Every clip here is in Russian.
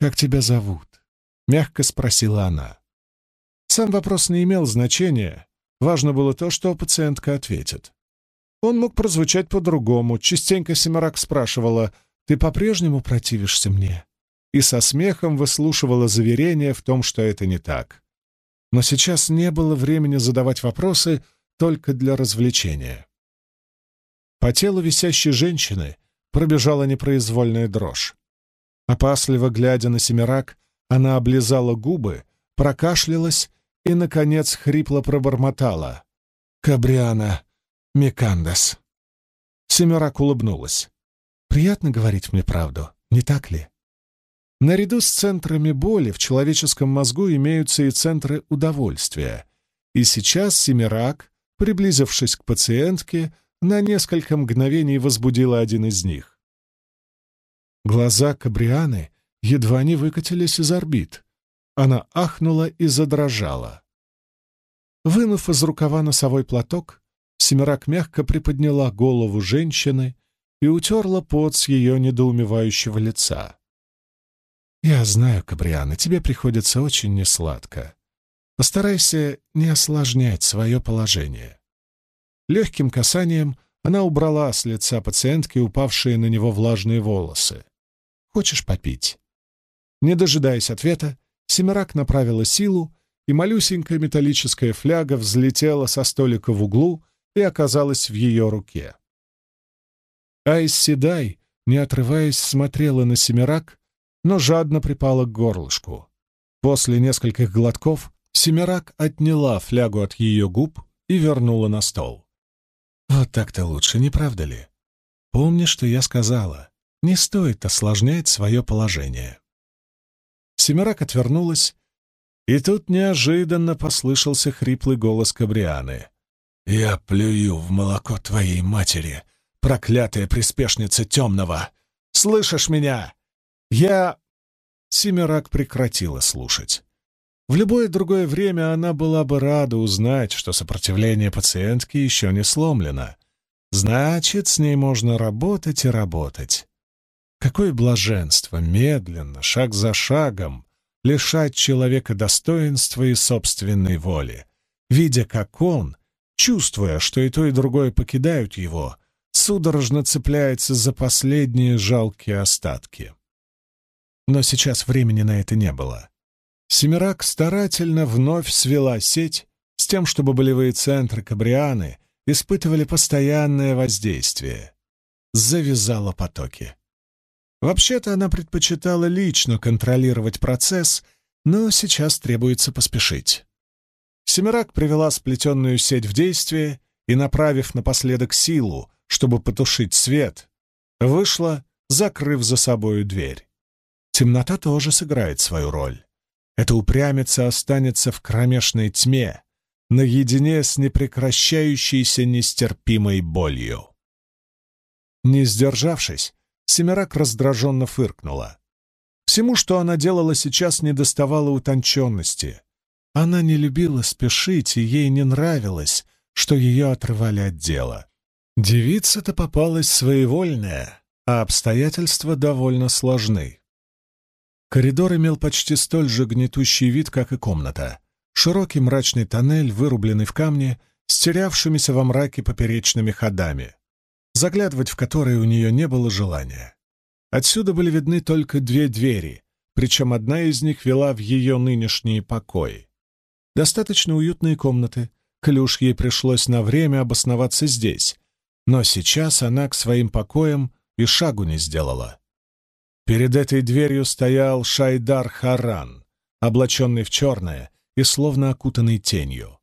«Как тебя зовут?» — мягко спросила она. Сам вопрос не имел значения. Важно было то, что пациентка ответит. Он мог прозвучать по-другому. Частенько Семерак спрашивала, «Ты по-прежнему противишься мне?» и со смехом выслушивала заверение в том, что это не так. Но сейчас не было времени задавать вопросы только для развлечения. По телу висящей женщины пробежала непроизвольная дрожь. Опасливо глядя на Семерак, она облизала губы, прокашлялась и, наконец, хрипло пробормотала. «Кабриана Микандас». Семерак улыбнулась. «Приятно говорить мне правду, не так ли?» Наряду с центрами боли в человеческом мозгу имеются и центры удовольствия. И сейчас Семирак, приблизившись к пациентке, на несколько мгновений возбудила один из них. Глаза Кабрианы едва не выкатились из орбит. Она ахнула и задрожала. Вынув из рукава носовой платок, Семирак мягко приподняла голову женщины и утерла пот с ее недоумевающего лица. «Я знаю, Кабриана, тебе приходится очень несладко. Постарайся не осложнять свое положение». Легким касанием она убрала с лица пациентки упавшие на него влажные волосы. «Хочешь попить?» Не дожидаясь ответа, Семирак направила силу, и малюсенькая металлическая фляга взлетела со столика в углу и оказалась в ее руке. Айс Седай, не отрываясь, смотрела на Семирак, но жадно припала к горлышку. После нескольких глотков Семирак отняла флягу от ее губ и вернула на стол. «Вот так-то лучше, не правда ли? Помни, что я сказала. Не стоит осложнять свое положение». Семирак отвернулась, и тут неожиданно послышался хриплый голос Кабрианы. «Я плюю в молоко твоей матери, проклятая приспешница темного! Слышишь меня? Я...» Семирак прекратила слушать. В любое другое время она была бы рада узнать, что сопротивление пациентки еще не сломлено. Значит, с ней можно работать и работать. Какое блаженство, медленно, шаг за шагом, лишать человека достоинства и собственной воли, видя, как он, чувствуя, что и то, и другое покидают его, судорожно цепляется за последние жалкие остатки. Но сейчас времени на это не было. Семирак старательно вновь свела сеть с тем, чтобы болевые центры Кабрианы испытывали постоянное воздействие. Завязала потоки. Вообще-то она предпочитала лично контролировать процесс, но сейчас требуется поспешить. Семирак привела сплетенную сеть в действие и, направив напоследок силу, чтобы потушить свет, вышла, закрыв за собою дверь. Темнота тоже сыграет свою роль. Эта упрямица останется в кромешной тьме, наедине с непрекращающейся нестерпимой болью. Не сдержавшись, Семирак раздраженно фыркнула. Всему, что она делала сейчас, недоставало утонченности. Она не любила спешить, и ей не нравилось, что ее отрывали от дела. Девица-то попалась своевольная, а обстоятельства довольно сложны. Коридор имел почти столь же гнетущий вид, как и комната. Широкий мрачный тоннель, вырубленный в камне, с терявшимися во мраке поперечными ходами, заглядывать в которые у нее не было желания. Отсюда были видны только две двери, причем одна из них вела в ее нынешние покои. Достаточно уютные комнаты, клюш ей пришлось на время обосноваться здесь, но сейчас она к своим покоям и шагу не сделала. Перед этой дверью стоял Шайдар Харан, облаченный в черное и словно окутанный тенью.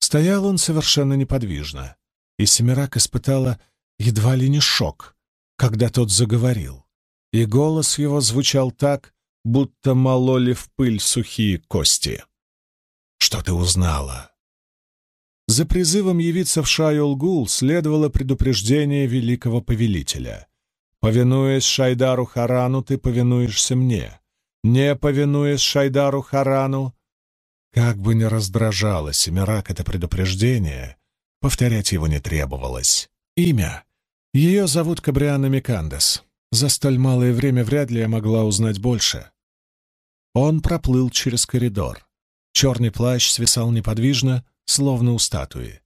Стоял он совершенно неподвижно, и Семирак испытала едва ли не шок, когда тот заговорил, и голос его звучал так, будто мололи в пыль сухие кости. «Что ты узнала?» За призывом явиться в Шайолгул следовало предупреждение великого повелителя — Повинуясь Шайдару Харану, ты повинуешься мне. Не повинуясь Шайдару Харану, как бы ни раздражало Семирак это предупреждение, повторять его не требовалось. Имя. Ее зовут Кабриана Микандес. За столь малое время вряд ли я могла узнать больше. Он проплыл через коридор. Черный плащ свисал неподвижно, словно у статуи.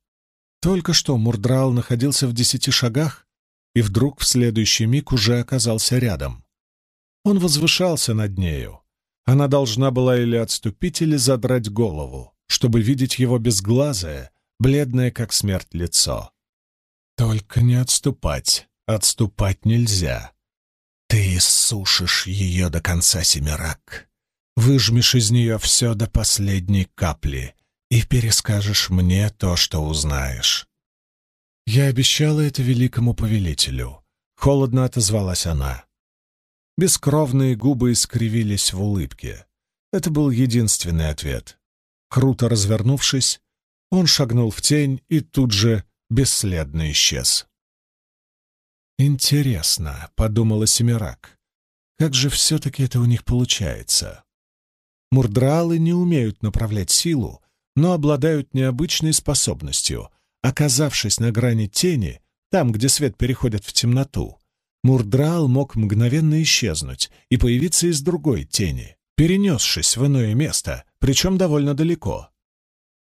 Только что Мурдрал находился в десяти шагах, и вдруг в следующий миг уже оказался рядом. Он возвышался над нею. Она должна была или отступить, или задрать голову, чтобы видеть его безглазое, бледное как смерть лицо. Только не отступать, отступать нельзя. Ты иссушишь ее до конца семерак, выжмешь из нее все до последней капли и перескажешь мне то, что узнаешь. Я обещала это великому повелителю. Холодно отозвалась она. Бескровные губы искривились в улыбке. Это был единственный ответ. Круто развернувшись, он шагнул в тень и тут же бесследно исчез. «Интересно», — подумала Семирак, — «как же все-таки это у них получается?» Мурдралы не умеют направлять силу, но обладают необычной способностью. Оказавшись на грани тени, там, где свет переходит в темноту, Мурдрал мог мгновенно исчезнуть и появиться из другой тени, перенесшись в иное место, причем довольно далеко.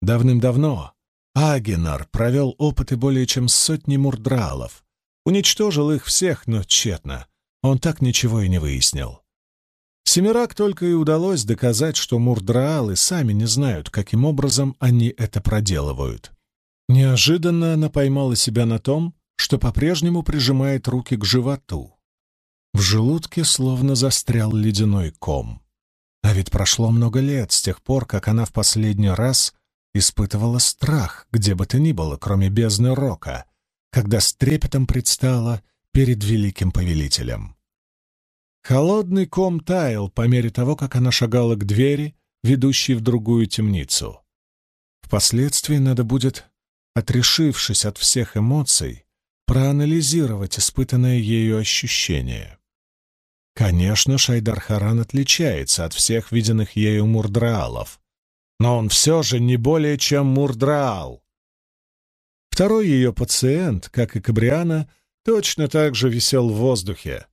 Давным-давно Агенар провел опыты более чем сотни мурдралов, уничтожил их всех, но тщетно. Он так ничего и не выяснил. Семирак только и удалось доказать, что мурдраалы сами не знают, каким образом они это проделывают. Неожиданно она поймала себя на том, что по-прежнему прижимает руки к животу. В желудке словно застрял ледяной ком. А ведь прошло много лет с тех пор, как она в последний раз испытывала страх, где бы то ни было, кроме бездны рока, когда с трепетом предстала перед великим повелителем. Холодный ком таял по мере того, как она шагала к двери, ведущей в другую темницу. Впоследствии надо будет, отрешившись от всех эмоций, проанализировать испытанное ею ощущение. Конечно, Шайдар Харан отличается от всех виденных ею мурдраалов, но он все же не более чем мурдраал. Второй ее пациент, как и Кабриана, точно так же висел в воздухе.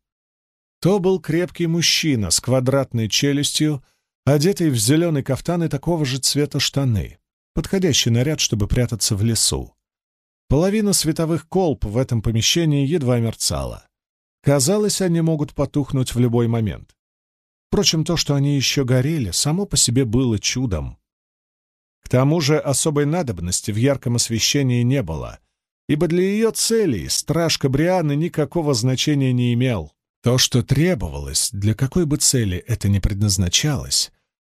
То был крепкий мужчина с квадратной челюстью, одетый в зеленый кафтан и такого же цвета штаны, подходящий наряд, чтобы прятаться в лесу. Половина световых колб в этом помещении едва мерцала. Казалось, они могут потухнуть в любой момент. Впрочем, то, что они еще горели, само по себе было чудом. К тому же особой надобности в ярком освещении не было, ибо для ее целей страж Кабрианы никакого значения не имел. То, что требовалось, для какой бы цели это ни предназначалось,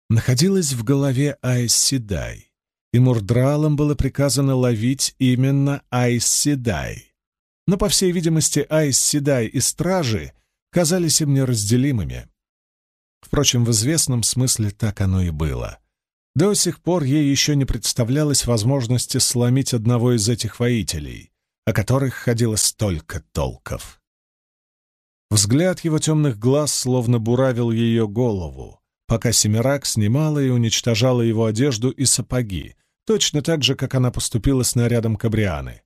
находилось в голове Айс Седай, и Мурдралам было приказано ловить именно Айс Седай. Но, по всей видимости, Айс Седай и стражи казались им неразделимыми. Впрочем, в известном смысле так оно и было. До сих пор ей еще не представлялось возможности сломить одного из этих воителей, о которых ходило столько толков. Взгляд его темных глаз словно буравил ее голову, пока Семирак снимала и уничтожала его одежду и сапоги, точно так же, как она поступила с нарядом Кабрианы.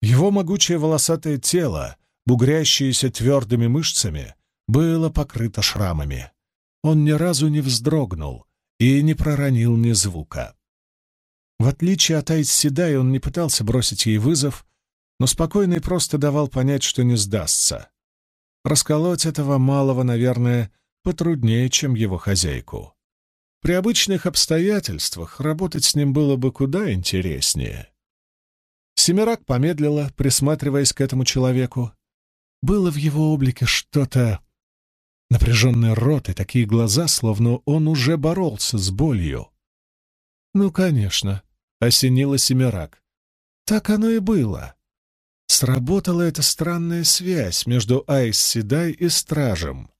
Его могучее волосатое тело, бугрящееся твердыми мышцами, было покрыто шрамами. Он ни разу не вздрогнул — и не проронил ни звука. В отличие от Айс Седай, он не пытался бросить ей вызов, но спокойно и просто давал понять, что не сдастся. Расколоть этого малого, наверное, потруднее, чем его хозяйку. При обычных обстоятельствах работать с ним было бы куда интереснее. Семирак помедлила, присматриваясь к этому человеку. Было в его облике что-то Напряженный рот и такие глаза, словно он уже боролся с болью. «Ну, конечно», — осенила Семирак. «Так оно и было. Сработала эта странная связь между Айс Седай и Стражем.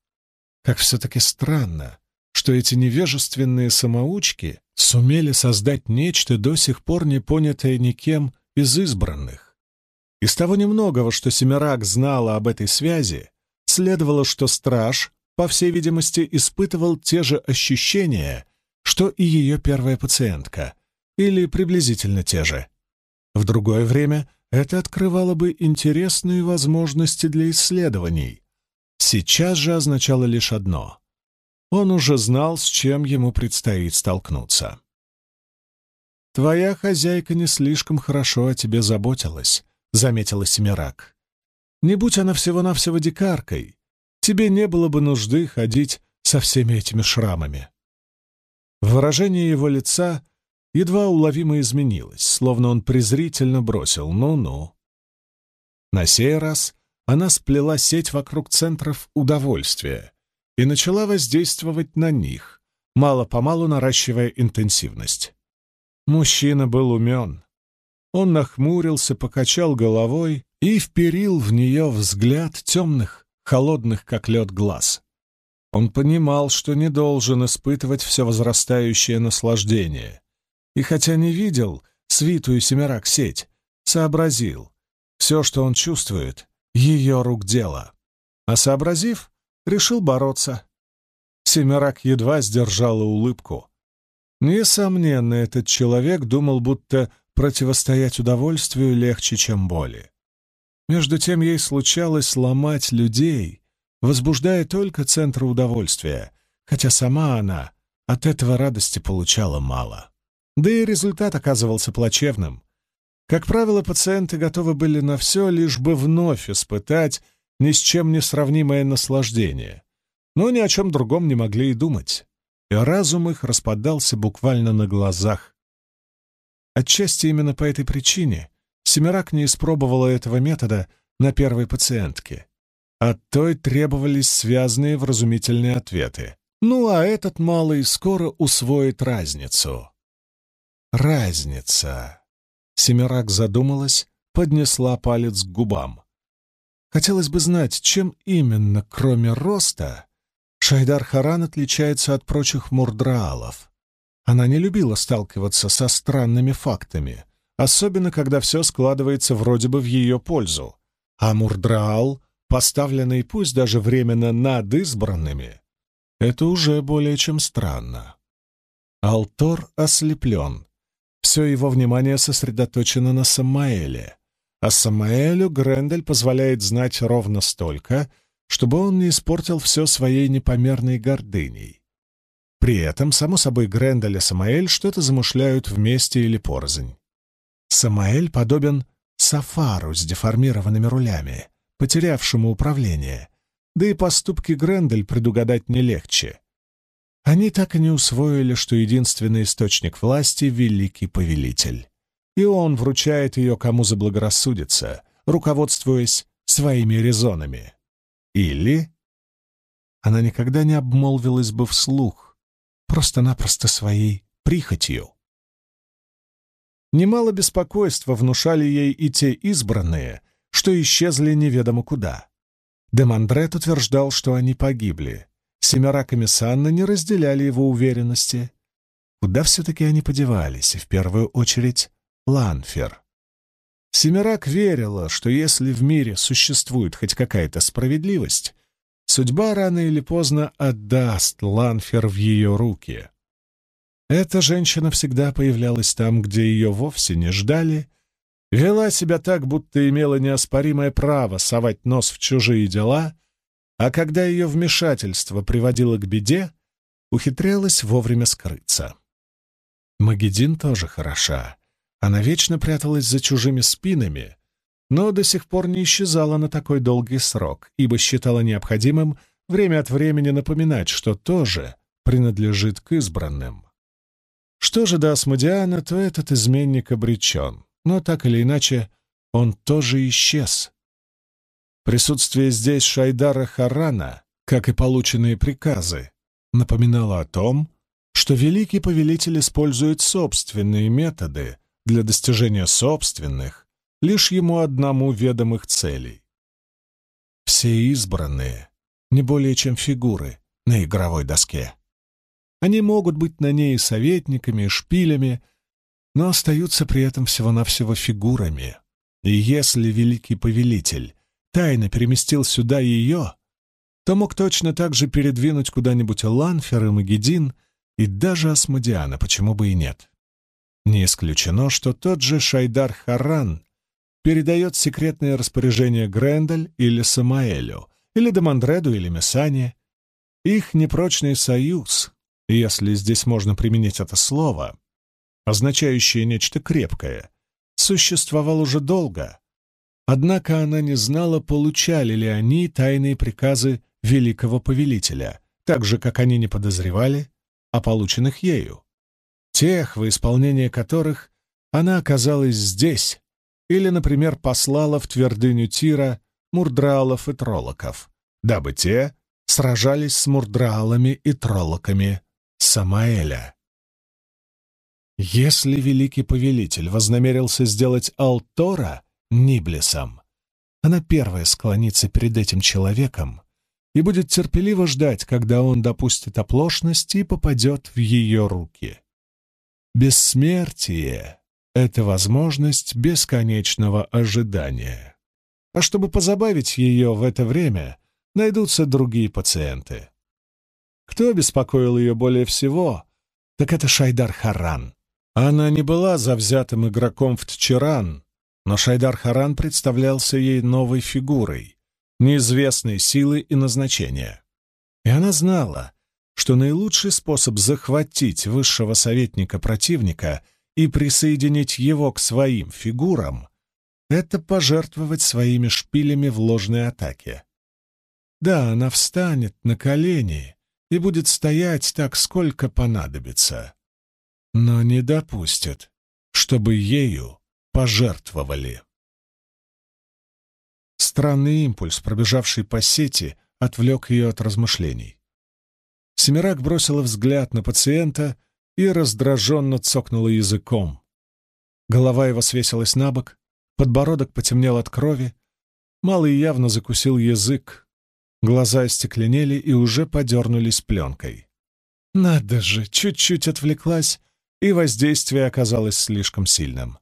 Как все-таки странно, что эти невежественные самоучки сумели создать нечто до сих пор не понятое никем из избранных. Из того немногого, что Семирак знала об этой связи, следовало, что Страж по всей видимости, испытывал те же ощущения, что и ее первая пациентка, или приблизительно те же. В другое время это открывало бы интересные возможности для исследований. Сейчас же означало лишь одно. он уже знал, с чем ему предстоит столкнуться. «Твоя хозяйка не слишком хорошо о тебе заботилась», — заметила Семирак. «Не будь она всего-навсего дикаркой, тебе не было бы нужды ходить со всеми этими шрамами». Выражение его лица едва уловимо изменилось, словно он презрительно бросил «ну-ну». На сей раз она сплела сеть вокруг центров удовольствия и начала воздействовать на них, мало-помалу наращивая интенсивность. Мужчина был умен. Он нахмурился, покачал головой и вперил в нее взгляд темных, холодных, как лед, глаз. Он понимал, что не должен испытывать все возрастающее наслаждение. И хотя не видел свитую семерак сеть, сообразил, все, что он чувствует, ее рук дело. А сообразив, решил бороться. Семерак едва сдержала улыбку. Несомненно, этот человек думал, будто противостоять удовольствию легче, чем боли. Между тем ей случалось ломать людей, возбуждая только центр удовольствия, хотя сама она от этого радости получала мало. Да и результат оказывался плачевным. Как правило, пациенты готовы были на все, лишь бы вновь испытать ни с чем не сравнимое наслаждение, но ни о чем другом не могли и думать, и разум их распадался буквально на глазах. Отчасти именно по этой причине Семирак не испробовала этого метода на первой пациентке. От той требовались связанные вразумительные ответы. Ну, а этот малый скоро усвоит разницу. Разница. Семирак задумалась, поднесла палец к губам. Хотелось бы знать, чем именно, кроме роста, Шайдар Харан отличается от прочих мурдраалов. Она не любила сталкиваться со странными фактами, особенно когда все складывается вроде бы в ее пользу. А мурдраал поставленный пусть даже временно над избранными, это уже более чем странно. Алтор ослеплен. Все его внимание сосредоточено на Самаэле, а Самаэлю Грендель позволяет знать ровно столько, чтобы он не испортил все своей непомерной гордыней. При этом, само собой, Грендель и Самаэль что-то замышляют вместе или порознь. Самаэль подобен Сафару с деформированными рулями, потерявшему управление, да и поступки Грендель предугадать не легче. Они так и не усвоили, что единственный источник власти — великий повелитель. И он вручает ее кому заблагорассудится, руководствуясь своими резонами. Или она никогда не обмолвилась бы вслух, просто-напросто своей прихотью. Немало беспокойства внушали ей и те избранные, что исчезли неведомо куда. Демандрет утверждал, что они погибли. Семерак и Мессанна не разделяли его уверенности. Куда все-таки они подевались, и в первую очередь Ланфер. Семерак верила, что если в мире существует хоть какая-то справедливость, судьба рано или поздно отдаст Ланфер в ее руки. Эта женщина всегда появлялась там, где ее вовсе не ждали, вела себя так, будто имела неоспоримое право совать нос в чужие дела, а когда ее вмешательство приводило к беде, ухитрялась вовремя скрыться. Магедин тоже хороша. Она вечно пряталась за чужими спинами, но до сих пор не исчезала на такой долгий срок, ибо считала необходимым время от времени напоминать, что тоже принадлежит к избранным. Что же до Асмодиана, то этот изменник обречен но так или иначе он тоже исчез. Присутствие здесь Шайдара Харана, как и полученные приказы, напоминало о том, что великий повелитель использует собственные методы для достижения собственных, лишь ему одному ведомых целей. Все избранные не более чем фигуры на игровой доске. Они могут быть на ней советниками, шпилями, но остаются при этом всего-навсего фигурами. И если великий повелитель тайно переместил сюда ее, то мог точно так же передвинуть куда-нибудь Ланфер и Магедин, и даже Асмодиана, почему бы и нет. Не исключено, что тот же Шайдар Харан передает секретные распоряжения Грендель или Самаэлю, или Демандреду или Мессане. Их непрочный союз, если здесь можно применить это слово, означающее нечто крепкое, существовал уже долго. Однако она не знала, получали ли они тайные приказы великого повелителя, так же, как они не подозревали о полученных ею. Тех, в исполнение которых она оказалась здесь, или, например, послала в твердыню Тира мурдралов и троллоков, дабы те сражались с мурдралами и троллоками Самаэля. Если великий повелитель вознамерился сделать Алтора Ниблисом, она первая склонится перед этим человеком и будет терпеливо ждать, когда он допустит оплошность и попадет в ее руки. Бессмертие — это возможность бесконечного ожидания. А чтобы позабавить ее в это время, найдутся другие пациенты. Кто беспокоил ее более всего, так это Шайдар Харан. Она не была завзятым игроком в Тчеран, но Шайдар Харан представлялся ей новой фигурой, неизвестной силы и назначения. И она знала, что наилучший способ захватить высшего советника противника и присоединить его к своим фигурам — это пожертвовать своими шпилями в ложной атаке. Да, она встанет на колени и будет стоять так, сколько понадобится, но не допустит, чтобы ею пожертвовали. Странный импульс, пробежавший по сети, отвлек ее от размышлений. Семирак бросила взгляд на пациента и раздраженно цокнула языком. Голова его свесилась на бок, подбородок потемнел от крови, Малый явно закусил язык, глаза остекленели и уже подернулись пленкой. Надо же, чуть-чуть отвлеклась, и воздействие оказалось слишком сильным.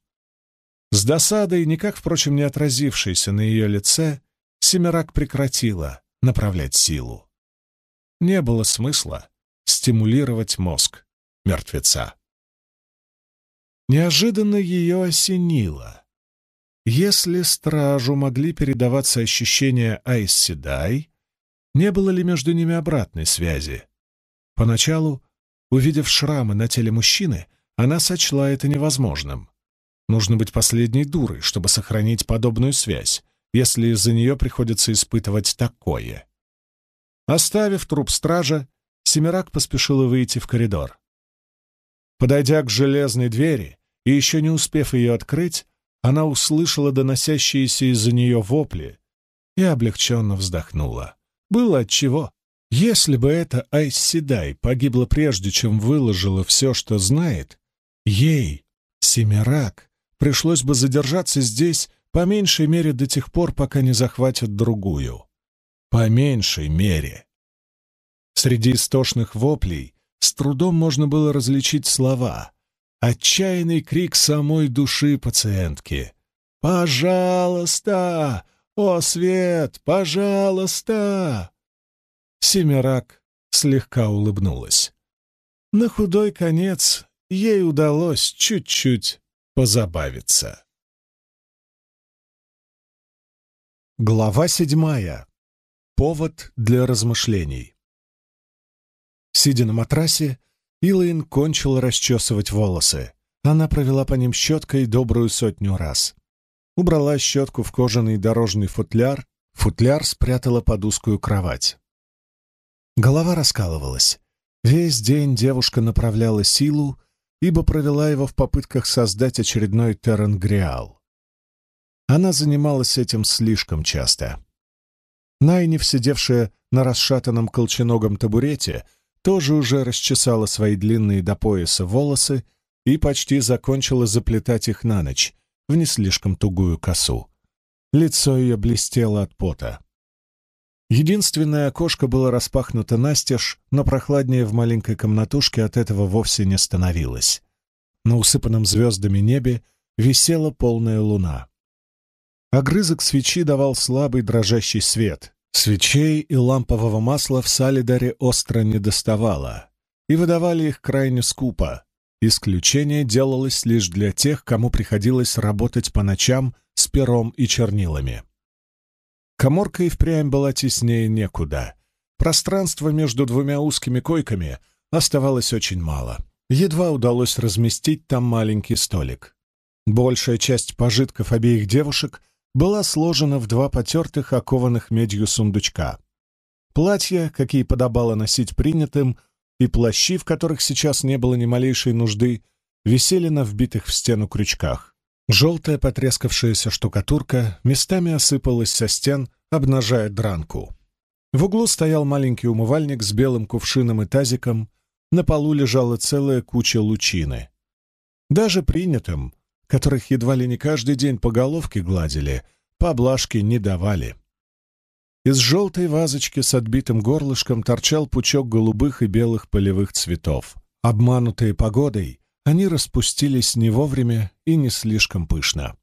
С досадой, никак, впрочем, не отразившейся на ее лице, Семирак прекратила направлять силу. Не было смысла стимулировать мозг мертвеца. Неожиданно ее осенило. Если стражу могли передаваться ощущения Айсседай, не было ли между ними обратной связи? Поначалу, увидев шрамы на теле мужчины, она сочла это невозможным. Нужно быть последней дурой, чтобы сохранить подобную связь, если из-за нее приходится испытывать такое. Оставив труп стража, Семирак поспешила выйти в коридор. Подойдя к железной двери и еще не успев ее открыть, она услышала доносящиеся из-за нее вопли и облегченно вздохнула. Было отчего. Если бы эта Айсседай погибла прежде, чем выложила все, что знает, ей, Семирак, пришлось бы задержаться здесь по меньшей мере до тех пор, пока не захватят другую. По меньшей мере. Среди истошных воплей с трудом можно было различить слова. Отчаянный крик самой души пациентки. «Пожалуйста! О, свет! Пожалуйста!» Семирак слегка улыбнулась. На худой конец ей удалось чуть-чуть позабавиться. Глава седьмая. Повод для размышлений. Сидя на матрасе, Илайн кончила расчесывать волосы. Она провела по ним щеткой добрую сотню раз. Убрала щетку в кожаный дорожный футляр, футляр спрятала под узкую кровать. Голова раскалывалась. Весь день девушка направляла силу, ибо провела его в попытках создать очередной Терренгриал. Она занималась этим слишком часто. Найниф, сидевшая на расшатанном колченогом табурете, тоже уже расчесала свои длинные до пояса волосы и почти закончила заплетать их на ночь в не слишком тугую косу. Лицо ее блестело от пота. Единственное окошко было распахнуто настежь, но прохладнее в маленькой комнатушке от этого вовсе не становилось. На усыпанном звездами небе висела полная луна. Огрызок свечи давал слабый дрожащий свет. Свечей и лампового масла в Салидаре остро не доставало, и выдавали их крайне скупо. Исключение делалось лишь для тех, кому приходилось работать по ночам с пером и чернилами. Коморка и впрямь была теснее некуда, Пространства между двумя узкими койками оставалось очень мало. Едва удалось разместить там маленький столик. Большая часть пожитков обеих девушек была сложена в два потертых, окованных медью сундучка. Платья, какие подобало носить принятым, и плащи, в которых сейчас не было ни малейшей нужды, висели на вбитых в стену крючках. Желтая потрескавшаяся штукатурка местами осыпалась со стен, обнажая дранку. В углу стоял маленький умывальник с белым кувшином и тазиком, на полу лежала целая куча лучины. Даже принятым, которых едва ли не каждый день по головке гладили, поблажки не давали. Из желтой вазочки с отбитым горлышком торчал пучок голубых и белых полевых цветов. Обманутые погодой, они распустились не вовремя и не слишком пышно.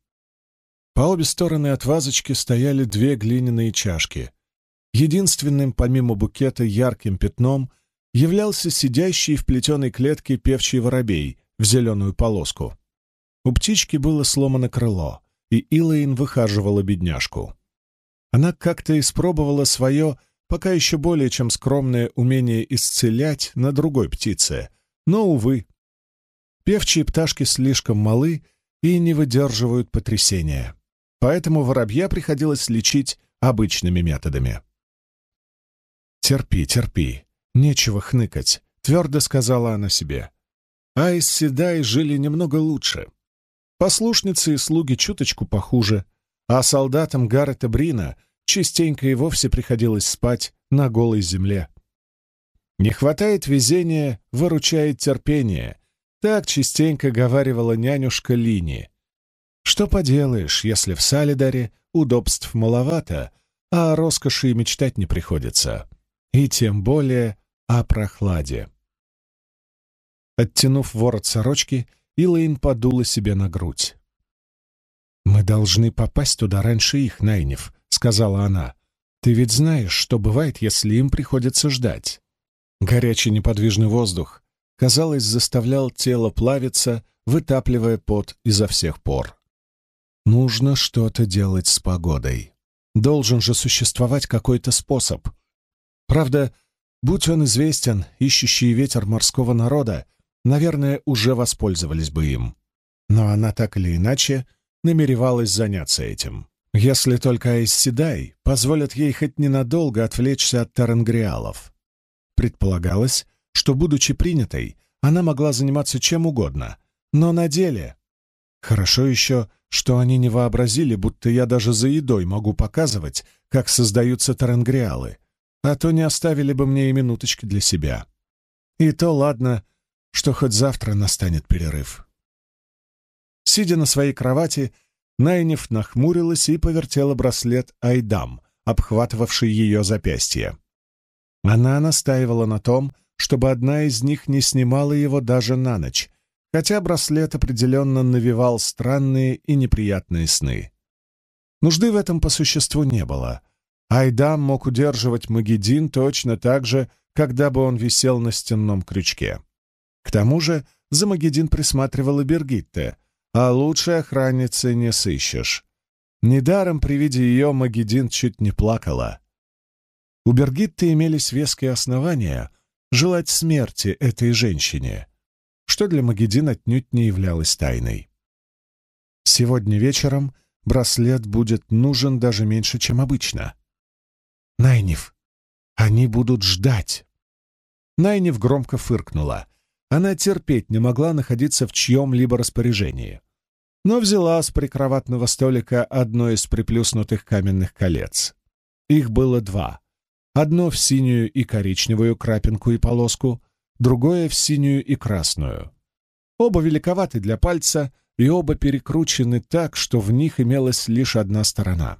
По обе стороны от вазочки стояли две глиняные чашки. Единственным, помимо букета, ярким пятном являлся сидящий в плетеной клетке певчий воробей в зеленую полоску. У птички было сломано крыло, и Илэйн выхаживала бедняжку. Она как-то испробовала свое, пока еще более чем скромное умение исцелять на другой птице, но, увы, певчие пташки слишком малы и не выдерживают потрясения, поэтому воробья приходилось лечить обычными методами. «Терпи, терпи, нечего хныкать», — твердо сказала она себе. Айс Седай жили немного лучше. Послушницы и слуги чуточку похуже, а солдатам Гаррета Брина частенько и вовсе приходилось спать на голой земле. «Не хватает везения, выручает терпение», — так частенько говаривала нянюшка Лини. «Что поделаешь, если в Салидаре удобств маловато, а о роскоши и мечтать не приходится, и тем более о прохладе». Оттянув ворот сорочки, Илэйн подула себе на грудь. «Мы должны попасть туда раньше их, Найнев», — сказала она. «Ты ведь знаешь, что бывает, если им приходится ждать». Горячий неподвижный воздух, казалось, заставлял тело плавиться, вытапливая пот изо всех пор. Нужно что-то делать с погодой. Должен же существовать какой-то способ. Правда, будь он известен, ищущий ветер морского народа наверное, уже воспользовались бы им. Но она так или иначе намеревалась заняться этим. Если только Айсседай позволят ей хоть ненадолго отвлечься от Таренгриалов. Предполагалось, что, будучи принятой, она могла заниматься чем угодно, но на деле... Хорошо еще, что они не вообразили, будто я даже за едой могу показывать, как создаются таренгриалы, а то не оставили бы мне и минуточки для себя. И то ладно, что хоть завтра настанет перерыв. Сидя на своей кровати, Найниф нахмурилась и повертела браслет Айдам, обхватывавший ее запястье. Она настаивала на том, чтобы одна из них не снимала его даже на ночь, хотя браслет определенно навевал странные и неприятные сны. Нужды в этом по существу не было. Айдам мог удерживать Магеддин точно так же, когда бы он висел на стенном крючке. К тому же за Магедин присматривала Бергитте, а лучшей охранницы не сыщешь. Недаром при виде ее Магедин чуть не плакала. У Бергитты имелись веские основания желать смерти этой женщине, что для Магедин отнюдь не являлось тайной. Сегодня вечером браслет будет нужен даже меньше, чем обычно. Найниф, они будут ждать. Найниф громко фыркнула. Она терпеть не могла находиться в чьем-либо распоряжении, но взяла с прикроватного столика одно из приплюснутых каменных колец. Их было два. Одно в синюю и коричневую крапинку и полоску, другое в синюю и красную. Оба великоваты для пальца, и оба перекручены так, что в них имелась лишь одна сторона.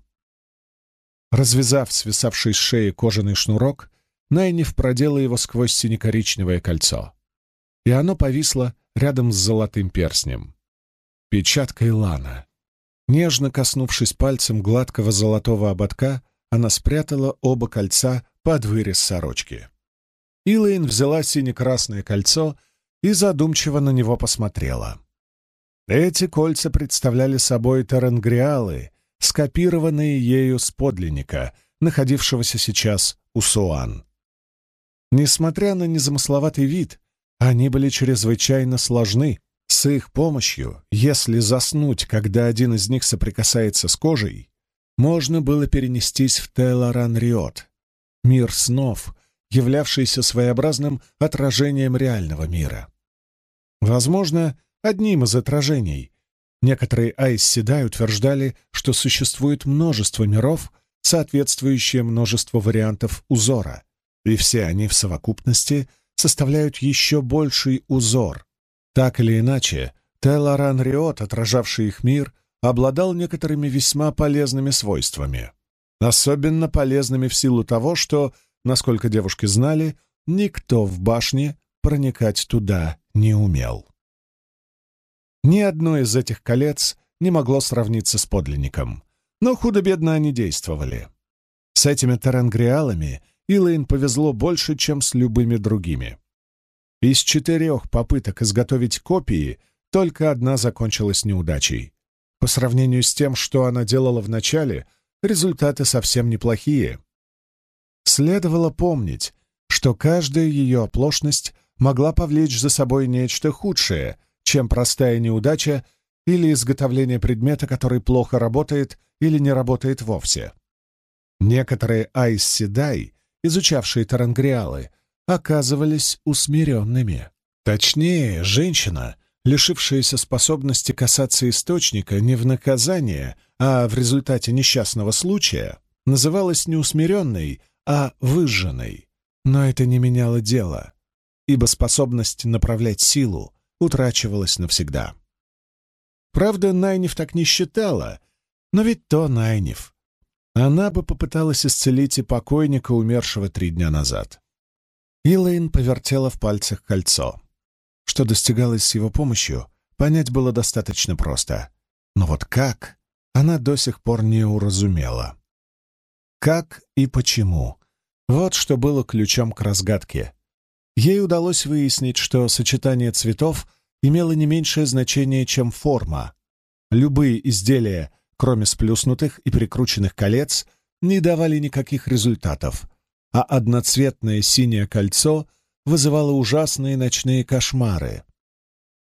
Развязав свисавший с шеи кожаный шнурок, Найниф продела его сквозь сине-коричневое кольцо и оно повисло рядом с золотым перстнем. Печатка Илана. Нежно коснувшись пальцем гладкого золотого ободка, она спрятала оба кольца под вырез сорочки. Илэйн взяла сине-красное кольцо и задумчиво на него посмотрела. Эти кольца представляли собой таренгриалы, скопированные ею с подлинника, находившегося сейчас у Суан. Несмотря на незамысловатый вид, они были чрезвычайно сложны. С их помощью, если заснуть, когда один из них соприкасается с кожей, можно было перенестись в Телоран-Риот, мир снов, являвшийся своеобразным отражением реального мира. Возможно, одним из отражений. Некоторые Айс-Седай утверждали, что существует множество миров, соответствующее множеству вариантов узора, и все они в совокупности составляют еще больший узор. Так или иначе, Телоран Риот, отражавший их мир, обладал некоторыми весьма полезными свойствами. Особенно полезными в силу того, что, насколько девушки знали, никто в башне проникать туда не умел. Ни одно из этих колец не могло сравниться с подлинником, но худо-бедно они действовали. С этими тарангриалами Илэйн повезло больше, чем с любыми другими. Из четырех попыток изготовить копии только одна закончилась неудачей. По сравнению с тем, что она делала в начале, результаты совсем неплохие. Следовало помнить, что каждая ее оплошность могла повлечь за собой нечто худшее, чем простая неудача или изготовление предмета, который плохо работает или не работает вовсе. Некоторые айс-седай, изучавшие тарангриалы, оказывались усмиренными. Точнее, женщина, лишившаяся способности касаться источника не в наказание, а в результате несчастного случая, называлась не усмиренной, а выжженной. Но это не меняло дело, ибо способность направлять силу утрачивалась навсегда. Правда, Найниф так не считала, но ведь то Найниф. Она бы попыталась исцелить и покойника, умершего три дня назад. Илэйн повертела в пальцах кольцо. Что достигалось с его помощью, понять было достаточно просто. Но вот как, она до сих пор не уразумела. Как и почему. Вот что было ключом к разгадке. Ей удалось выяснить, что сочетание цветов имело не меньшее значение, чем форма. Любые изделия, кроме сплюснутых и прикрученных колец, не давали никаких результатов, а одноцветное синее кольцо вызывало ужасные ночные кошмары.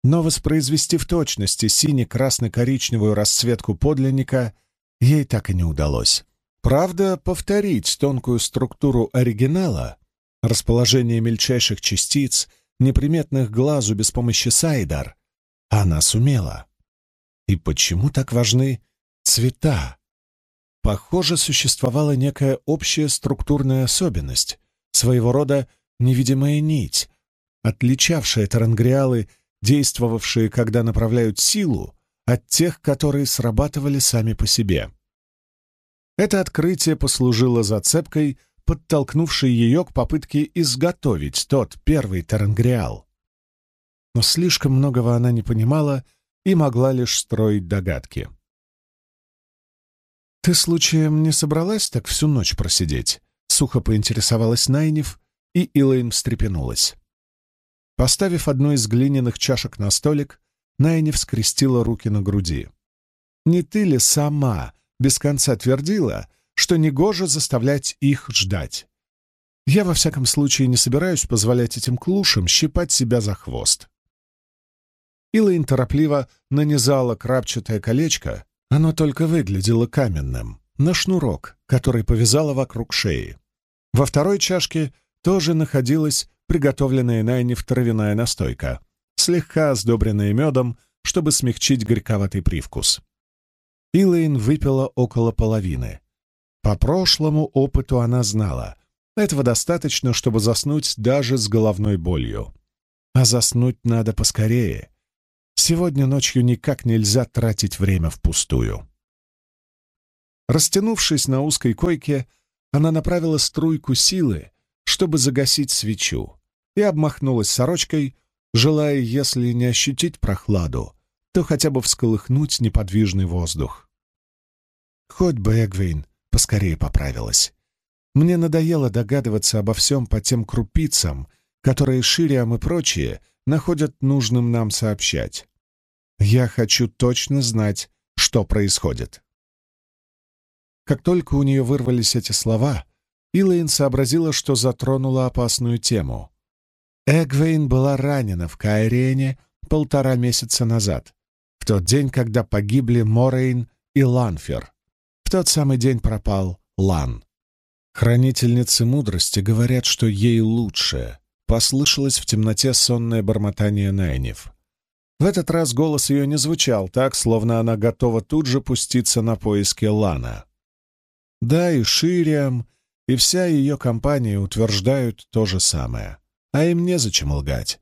Но воспроизвести в точности сине-красно-коричневую расцветку подлинника ей так и не удалось. Правда, повторить тонкую структуру оригинала, расположение мельчайших частиц, неприметных глазу без помощи Сайдар, она сумела. И почему так важны цвета? Похоже, существовала некая общая структурная особенность, своего рода невидимая нить, отличавшая тарангриалы, действовавшие, когда направляют силу, от тех, которые срабатывали сами по себе. Это открытие послужило зацепкой, подтолкнувшей ее к попытке изготовить тот первый тарангриал. Но слишком многого она не понимала и могла лишь строить догадки. «Ты случаем не собралась так всю ночь просидеть?» — сухо поинтересовалась Найнев, и Илэйн встрепенулась. Поставив одну из глиняных чашек на столик, Найнев скрестила руки на груди. «Не ты ли сама без конца твердила, что негоже заставлять их ждать? Я, во всяком случае, не собираюсь позволять этим клушам щипать себя за хвост». Илэйн торопливо нанизала крапчатое колечко, оно только выглядело каменным, на шнурок, который повязала вокруг шеи. Во второй чашке тоже находилась приготовленная Найниф травяная настойка, слегка сдобренная медом, чтобы смягчить горьковатый привкус. Илэйн выпила около половины. По прошлому опыту она знала, этого достаточно, чтобы заснуть даже с головной болью. А заснуть надо поскорее, Сегодня ночью никак нельзя тратить время впустую. Растянувшись на узкой койке, она направила струйку силы, чтобы загасить свечу, и обмахнулась сорочкой, желая, если не ощутить прохладу, то хотя бы всколыхнуть неподвижный воздух. Хоть бы Эгвейн поскорее поправилась. Мне надоело догадываться обо всем по тем крупицам, которые Шириам и прочие находят нужным нам сообщать. Я хочу точно знать, что происходит. Как только у нее вырвались эти слова, Илэйн сообразила, что затронула опасную тему. Эгвейн была ранена в Кайрене полтора месяца назад, в тот день, когда погибли Морейн и Ланфер. В тот самый день пропал Лан. Хранительницы мудрости говорят, что ей лучше. Послышалось в темноте сонное бормотание Найнев. В этот раз голос ее не звучал так, словно она готова тут же пуститься на поиски Лана. Да, и Шириам, и вся ее компания утверждают то же самое. А им незачем лгать,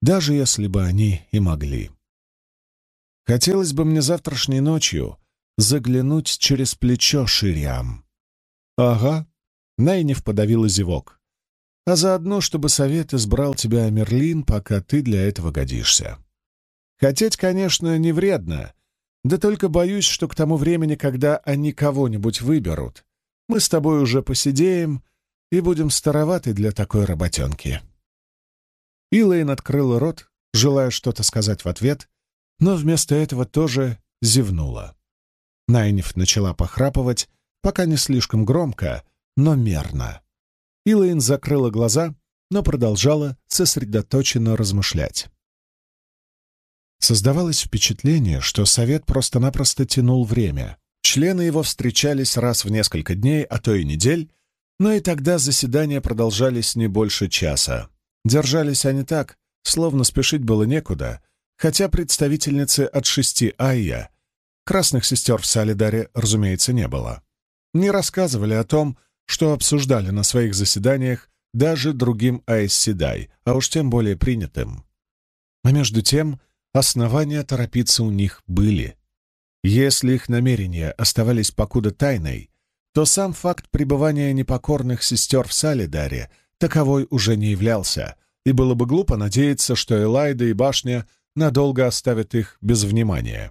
даже если бы они и могли. Хотелось бы мне завтрашней ночью заглянуть через плечо Шириам. Ага, Найнев подавила зевок. А заодно, чтобы совет избрал тебя Мерлин, пока ты для этого годишься. Хотеть, конечно, не вредно, да только боюсь, что к тому времени, когда они кого-нибудь выберут, мы с тобой уже посидеем и будем староваты для такой работенки. Илэйн открыла рот, желая что-то сказать в ответ, но вместо этого тоже зевнула. Найниф начала похрапывать, пока не слишком громко, но мерно. Илэйн закрыла глаза, но продолжала сосредоточенно размышлять. Создавалось впечатление, что совет просто-напросто тянул время. Члены его встречались раз в несколько дней, а то и недель, но и тогда заседания продолжались не больше часа. Держались они так, словно спешить было некуда, хотя представительницы от шести Айя, красных сестер в Салидаре, разумеется, не было, не рассказывали о том, что обсуждали на своих заседаниях даже другим Айсседай, а уж тем более принятым. А между тем основания торопиться у них были. Если их намерения оставались покуда тайной, то сам факт пребывания непокорных сестер в Салидаре таковой уже не являлся, и было бы глупо надеяться, что Элайда и Башня надолго оставят их без внимания.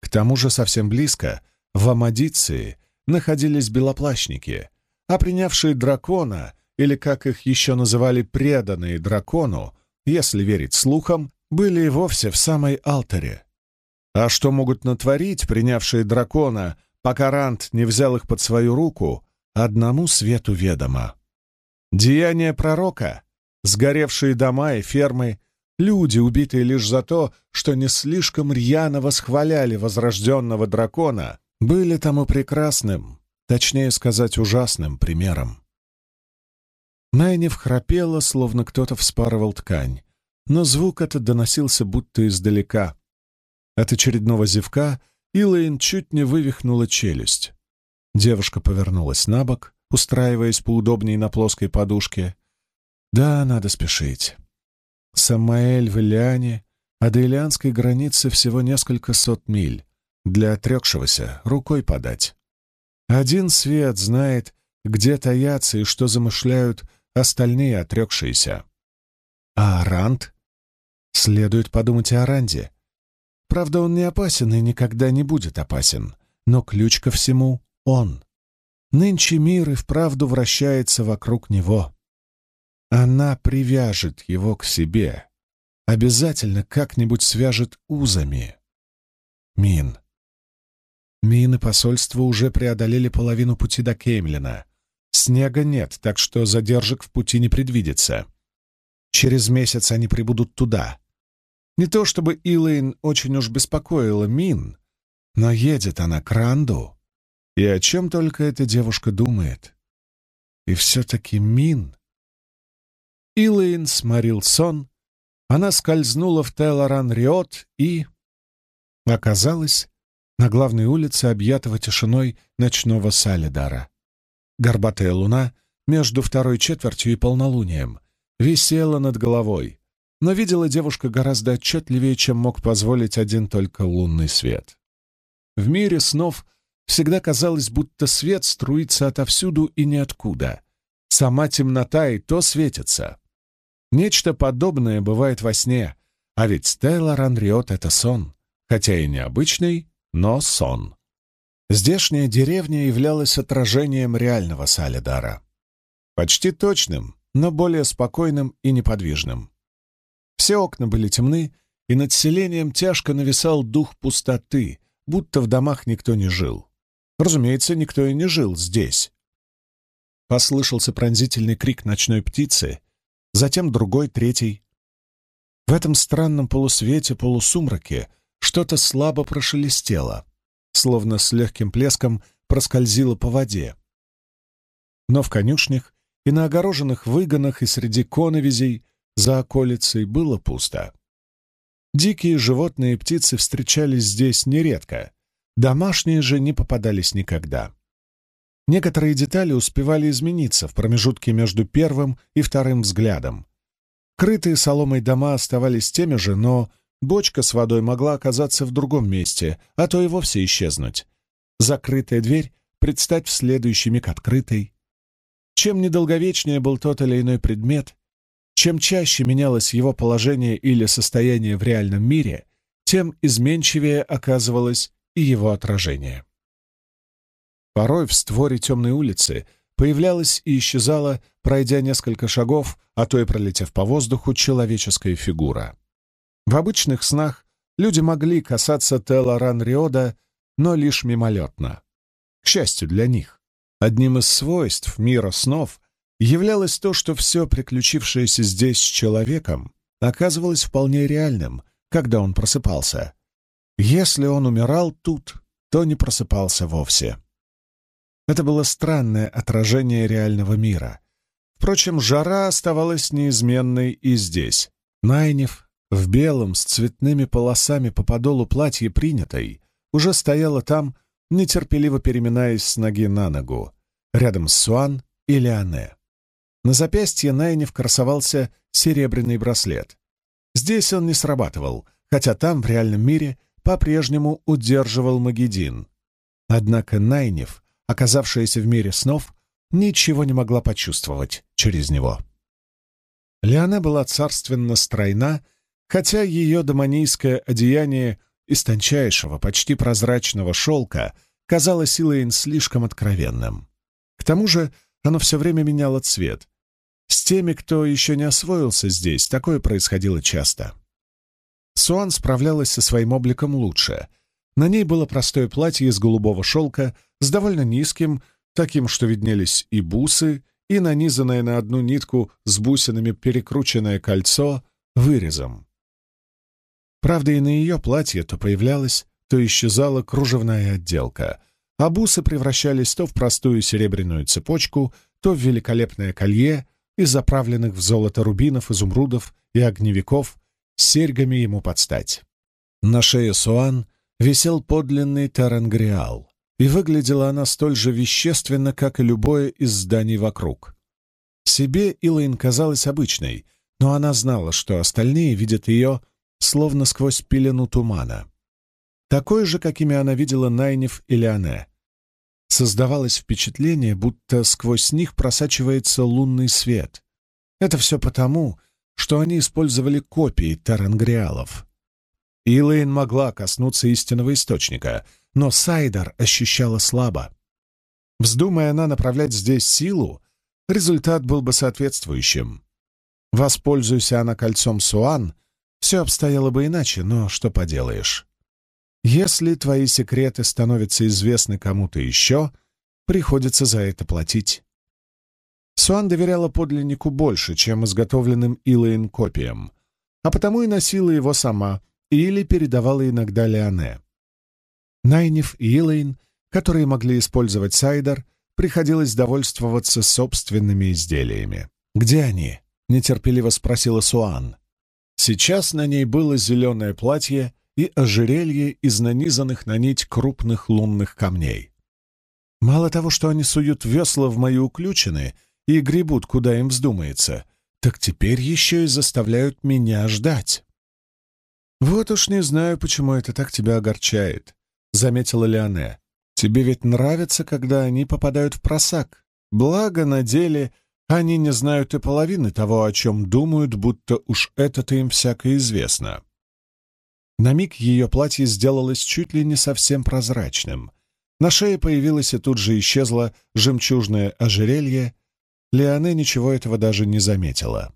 К тому же совсем близко, в Амадиции, находились белоплащники, а принявшие дракона, или, как их еще называли, преданные дракону, если верить слухам, были вовсе в самой алтаре. А что могут натворить принявшие дракона, пока Рант не взял их под свою руку, одному свету ведомо. Деяния пророка, сгоревшие дома и фермы, люди, убитые лишь за то, что не слишком рьяно восхваляли возрожденного дракона, были тому прекрасным, точнее сказать, ужасным примером. Найнев храпела, словно кто-то вспарывал ткань, но звук этот доносился будто издалека. От очередного зевка Илэйн чуть не вывихнула челюсть. Девушка повернулась на бок, устраиваясь поудобнее на плоской подушке. Да, надо спешить. Самаэль в Ильяне, а до Ильянской границы всего несколько сот миль. Для отрекшегося рукой подать. Один свет знает, где таятся и что замышляют остальные отрекшиеся. А Арант? Следует подумать о Аранде. Правда, он не опасен и никогда не будет опасен, но ключ ко всему — он. Нынче мир и вправду вращается вокруг него. Она привяжет его к себе, обязательно как-нибудь свяжет узами. Мин. Мин и посольство уже преодолели половину пути до Кеймлина. Снега нет, так что задержек в пути не предвидится. Через месяц они прибудут туда. Не то чтобы Илэйн очень уж беспокоила Мин, но едет она к Ранду. И о чем только эта девушка думает. И все-таки Мин... Илэйн сморил сон, она скользнула в Телоран-Риот и... Оказалось, на главной улице, объятого тишиной ночного Салидара. Горбатая луна между второй четвертью и полнолунием висела над головой, но видела девушка гораздо отчетливее, чем мог позволить один только лунный свет. В мире снов всегда казалось, будто свет струится отовсюду и ниоткуда. Сама темнота и то светится. Нечто подобное бывает во сне, а ведь Стелла Ранриот — это сон, хотя и необычный, но сон. Здешняя деревня являлась отражением реального Салидара. Почти точным, но более спокойным и неподвижным. Все окна были темны, и над селением тяжко нависал дух пустоты, будто в домах никто не жил. Разумеется, никто и не жил здесь. послышался пронзительный крик ночной птицы, затем другой, третий. В этом странном полусвете-полусумраке что-то слабо прошелестело, словно с легким плеском проскользило по воде. Но в конюшнях и на огороженных выгонах и среди коновизей за околицей было пусто. Дикие животные и птицы встречались здесь нередко, домашние же не попадались никогда. Некоторые детали успевали измениться в промежутке между первым и вторым взглядом. Крытые соломой дома оставались теми же, но бочка с водой могла оказаться в другом месте, а то и вовсе исчезнуть. Закрытая дверь предстать в следующий миг открытой. Чем недолговечнее был тот или иной предмет, чем чаще менялось его положение или состояние в реальном мире, тем изменчивее оказывалось и его отражение. Порой в створе темной улицы появлялась и исчезала, пройдя несколько шагов, а то и пролетев по воздуху, человеческая фигура. В обычных снах люди могли касаться Тела Ран-Риода, но лишь мимолетно. К счастью для них, одним из свойств мира снов являлось то, что все приключившееся здесь с человеком оказывалось вполне реальным, когда он просыпался. Если он умирал тут, то не просыпался вовсе. Это было странное отражение реального мира. Впрочем, жара оставалась неизменной и здесь. Найнев, в белом, с цветными полосами по подолу платья принятой, уже стояла там, нетерпеливо переминаясь с ноги на ногу, рядом с Суан и Леоне. На запястье Найнев красовался серебряный браслет. Здесь он не срабатывал, хотя там, в реальном мире, по-прежнему удерживал Магедин. Однако Найнев оказавшаяся в мире снов, ничего не могла почувствовать через него. Лиана была царственно стройна, хотя ее домонийское одеяние из тончайшего, почти прозрачного шелка казалось Илэйн слишком откровенным. К тому же оно все время меняло цвет. С теми, кто еще не освоился здесь, такое происходило часто. Суан справлялась со своим обликом лучше. На ней было простое платье из голубого шелка с довольно низким, таким, что виднелись и бусы, и нанизанное на одну нитку с бусинами перекрученное кольцо вырезом. Правда, и на ее платье то появлялась, то исчезала кружевная отделка, а бусы превращались то в простую серебряную цепочку, то в великолепное колье из заправленных в золото рубинов, изумрудов и огневиков с серьгами ему подстать. На шее Суан висел подлинный тарангриал, и выглядела она столь же вещественно, как и любое из зданий вокруг. Себе Илайн казалась обычной, но она знала, что остальные видят ее словно сквозь пелену тумана. Такой же, какими она видела Найнев и Леоне. Создавалось впечатление, будто сквозь них просачивается лунный свет. Это все потому, что они использовали копии тарангриалов. Илайн могла коснуться истинного источника — но Сайдар ощущала слабо. Вздумая она направлять здесь силу, результат был бы соответствующим. Воспользуйся она кольцом Суан, все обстояло бы иначе, но что поделаешь. Если твои секреты становятся известны кому-то еще, приходится за это платить. Суан доверяла подлиннику больше, чем изготовленным Илэйн копиям, а потому и носила его сама или передавала иногда Леоне. Найниф и Илэйн, которые могли использовать Сайдер, приходилось довольствоваться собственными изделиями. «Где они?» — нетерпеливо спросила Суан. Сейчас на ней было зеленое платье и ожерелье из нанизанных на нить крупных лунных камней. Мало того, что они суют весла в мои уключины и гребут, куда им вздумается, так теперь еще и заставляют меня ждать. Вот уж не знаю, почему это так тебя огорчает заметила Леоне. «Тебе ведь нравится, когда они попадают в просак. Благо, на деле они не знают и половины того, о чем думают, будто уж это-то им всяко известно». На миг ее платье сделалось чуть ли не совсем прозрачным. На шее появилось и тут же исчезло жемчужное ожерелье. Леоне ничего этого даже не заметила.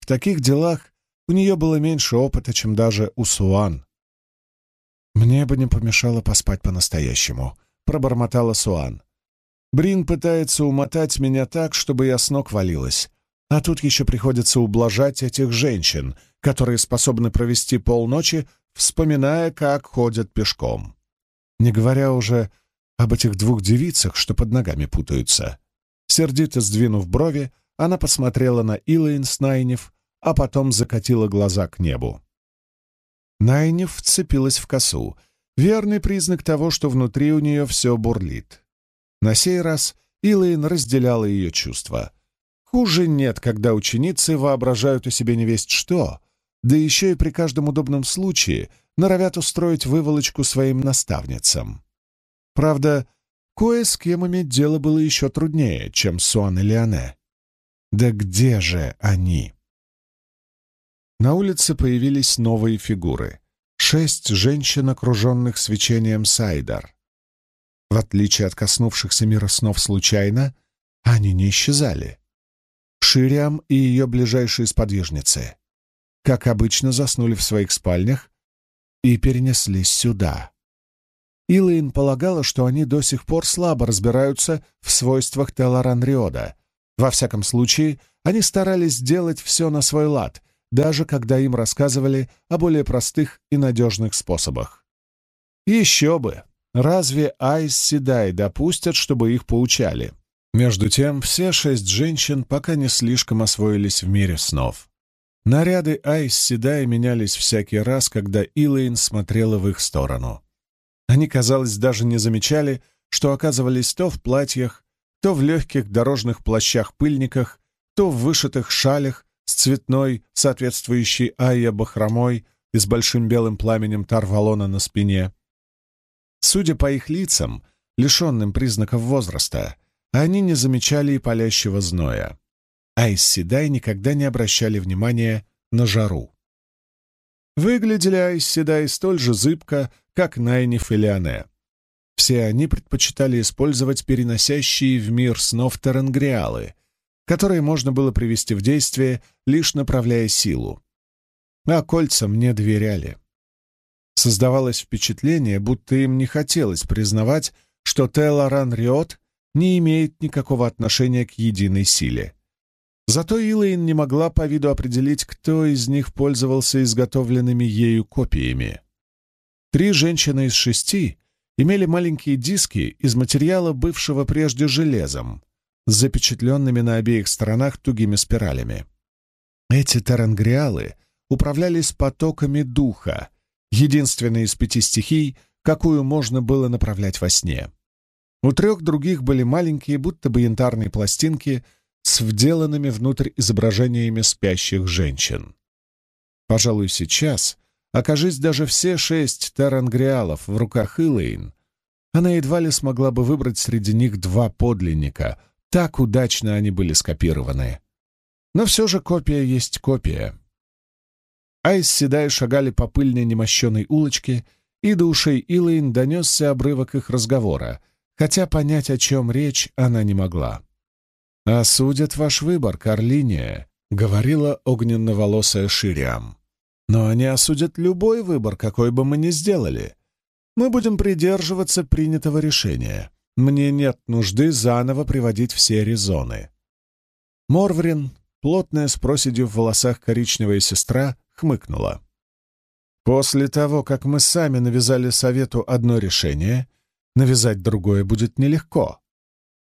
В таких делах у нее было меньше опыта, чем даже у Суан. «Мне бы не помешало поспать по-настоящему», — пробормотала Суан. Брин пытается умотать меня так, чтобы я с ног валилась. А тут еще приходится ублажать этих женщин, которые способны провести полночи, вспоминая, как ходят пешком. Не говоря уже об этих двух девицах, что под ногами путаются. Сердито сдвинув брови, она посмотрела на Илэйн с Найнев, а потом закатила глаза к небу. Найнев вцепилась в косу. Верный признак того, что внутри у нее все бурлит. На сей раз Илэйн разделяла ее чувства — Хуже нет, когда ученицы воображают о себе невесть что, да еще и при каждом удобном случае норовят устроить выволочку своим наставницам. Правда, кое с кем иметь дело было еще труднее, чем Суан и Леоне. Да где же они? На улице появились новые фигуры. Шесть женщин, окруженных свечением Сайдар. В отличие от коснувшихся мира снов случайно, они не исчезали. Шириам и ее ближайшие сподвижницы, как обычно, заснули в своих спальнях и перенеслись сюда. Илэйн полагала, что они до сих пор слабо разбираются в свойствах Теларанриода. Во всяком случае, они старались сделать все на свой лад, даже когда им рассказывали о более простых и надежных способах. Еще бы! Разве Айс Седай допустят, чтобы их поучали? Между тем, все шесть женщин пока не слишком освоились в мире снов. Наряды Айс Седай менялись всякий раз, когда Илэйн смотрела в их сторону. Они, казалось, даже не замечали, что оказывались то в платьях, то в легких дорожных плащах-пыльниках, то в вышитых шалях с цветной, соответствующей Айя бахромой и с большим белым пламенем Тарвалона на спине. Судя по их лицам, лишенным признаков возраста, они не замечали и палящего зноя. Айс Седай никогда не обращали внимания на жару. Выглядели Айс Седай столь же зыбко, как Найниф и Леоне. Все они предпочитали использовать переносящие в мир снов теренгриалы, которые можно было привести в действие, лишь направляя силу. А кольцам не доверяли. Создавалось впечатление, будто им не хотелось признавать, что Телоран Риот не имеет никакого отношения к единой силе. Зато Илэйн не могла по виду определить, кто из них пользовался изготовленными ею копиями. Три женщины из шести имели маленькие диски из материала, бывшего прежде железом, с запечатленными на обеих сторонах тугими спиралями. Эти тарангриалы управлялись потоками духа, единственной из пяти стихий, какую можно было направлять во сне. У трех других были маленькие, будто бы янтарные пластинки с вделанными внутрь изображениями спящих женщин. Пожалуй, сейчас, окажись даже все шесть тарангриалов в руках Илэйн, она едва ли смогла бы выбрать среди них два подлинника, так удачно они были скопированы. Но все же копия есть копия. Айс седая шагали по пыльной немощенной улочке, и до ушей Илэйн донесся обрывок их разговора — хотя понять, о чем речь, она не могла. «Осудят ваш выбор, Карлиния», — говорила огненно-волосая Шириам. «Но они осудят любой выбор, какой бы мы ни сделали. Мы будем придерживаться принятого решения. Мне нет нужды заново приводить все резоны». Морврин, плотная с проседью в волосах коричневая сестра, хмыкнула. «После того, как мы сами навязали совету одно решение, навязать другое будет нелегко.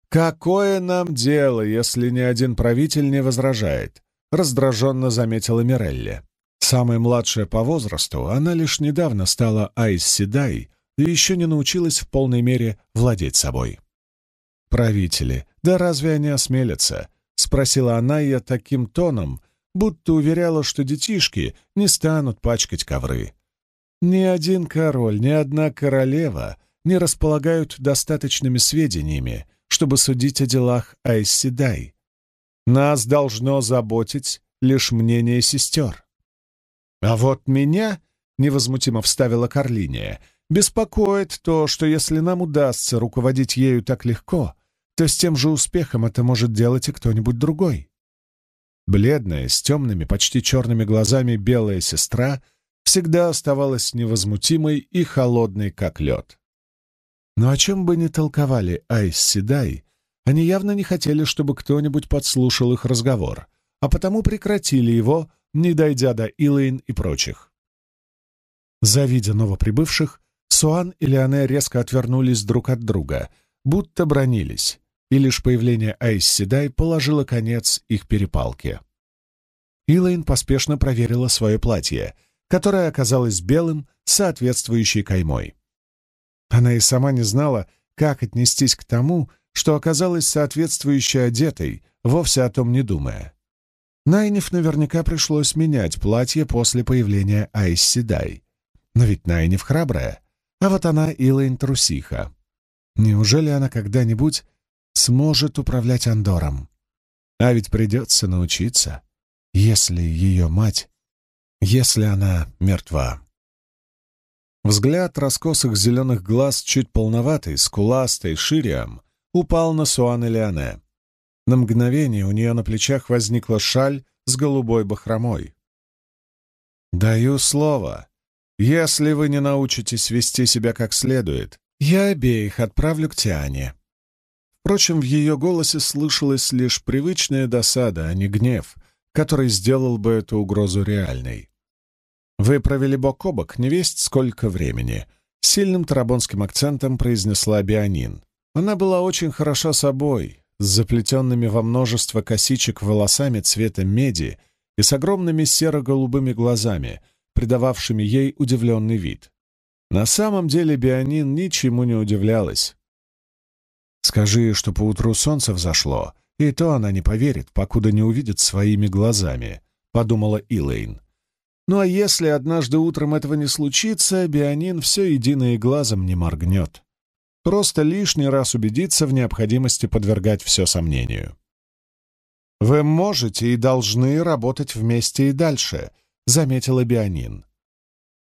«Какое нам дело, если ни один правитель не возражает?» — раздраженно заметила Мирелли. Самая младшая по возрасту, она лишь недавно стала Айс Седай и еще не научилась в полной мере владеть собой. «Правители, да разве они осмелятся?» — спросила она ее таким тоном, будто уверяла, что детишки не станут пачкать ковры. Ни один король, ни одна королева не располагают достаточными сведениями, чтобы судить о делах Айсседай. Нас должно заботить лишь мнение сестер. А вот меня, — невозмутимо вставила Карлиния, — беспокоит то, что если нам удастся руководить ею так легко, то с тем же успехом это может делать и кто-нибудь другой. Бледная, с темными, почти черными глазами белая сестра всегда оставалась невозмутимой и холодной, как лед. Но о чем бы ни толковали Айс Седай, Они явно не хотели, чтобы кто-нибудь подслушал их разговор, а потому прекратили его, не дойдя до Илэйн и прочих. Завидя новоприбывших, Суан и Леоне резко отвернулись друг от друга, будто бронились, и лишь появление Айс Седай положило конец их перепалке. Илэйн поспешно проверила свое платье, которое оказалось белым, соответствующей каймой. Она и сама не знала, как отнестись к тому, что оказалась соответствующей одетой, вовсе о том не думая. Найниф наверняка пришлось менять платье после появления Айс Седай. Но ведь Найниф храбрая, а вот она Илэйн трусиха. Неужели она когда-нибудь сможет управлять Андором? А ведь придется научиться, если ее мать, если она мертва. Взгляд раскосых зеленых глаз, чуть полноватый, скуластый, шириам, упал на Суан Леоне. На мгновение у нее на плечах возникла шаль с голубой бахромой. «Даю слово. Если вы не научитесь вести себя как следует, я обеих отправлю к Тиане». Впрочем, в ее голосе слышалась лишь привычная досада, а не гнев, который сделал бы эту угрозу реальной. «Вы провели бок о бок невесть сколько времени», — сильным тарабонским акцентом произнесла Бианин. Она была очень хороша собой, с заплетенными во множество косичек волосами цвета меди и с огромными серо-голубыми глазами, придававшими ей удивленный вид. На самом деле Бианин ничему не удивлялась. «Скажи, что поутру солнце взошло, и то она не поверит, покуда не увидит своими глазами», — подумала Илэйн. Ну а если однажды утром этого не случится, Бианин все единое глазом не моргнет. Просто лишний раз убедиться в необходимости подвергать все сомнению. «Вы можете и должны работать вместе и дальше», — заметила Бианин.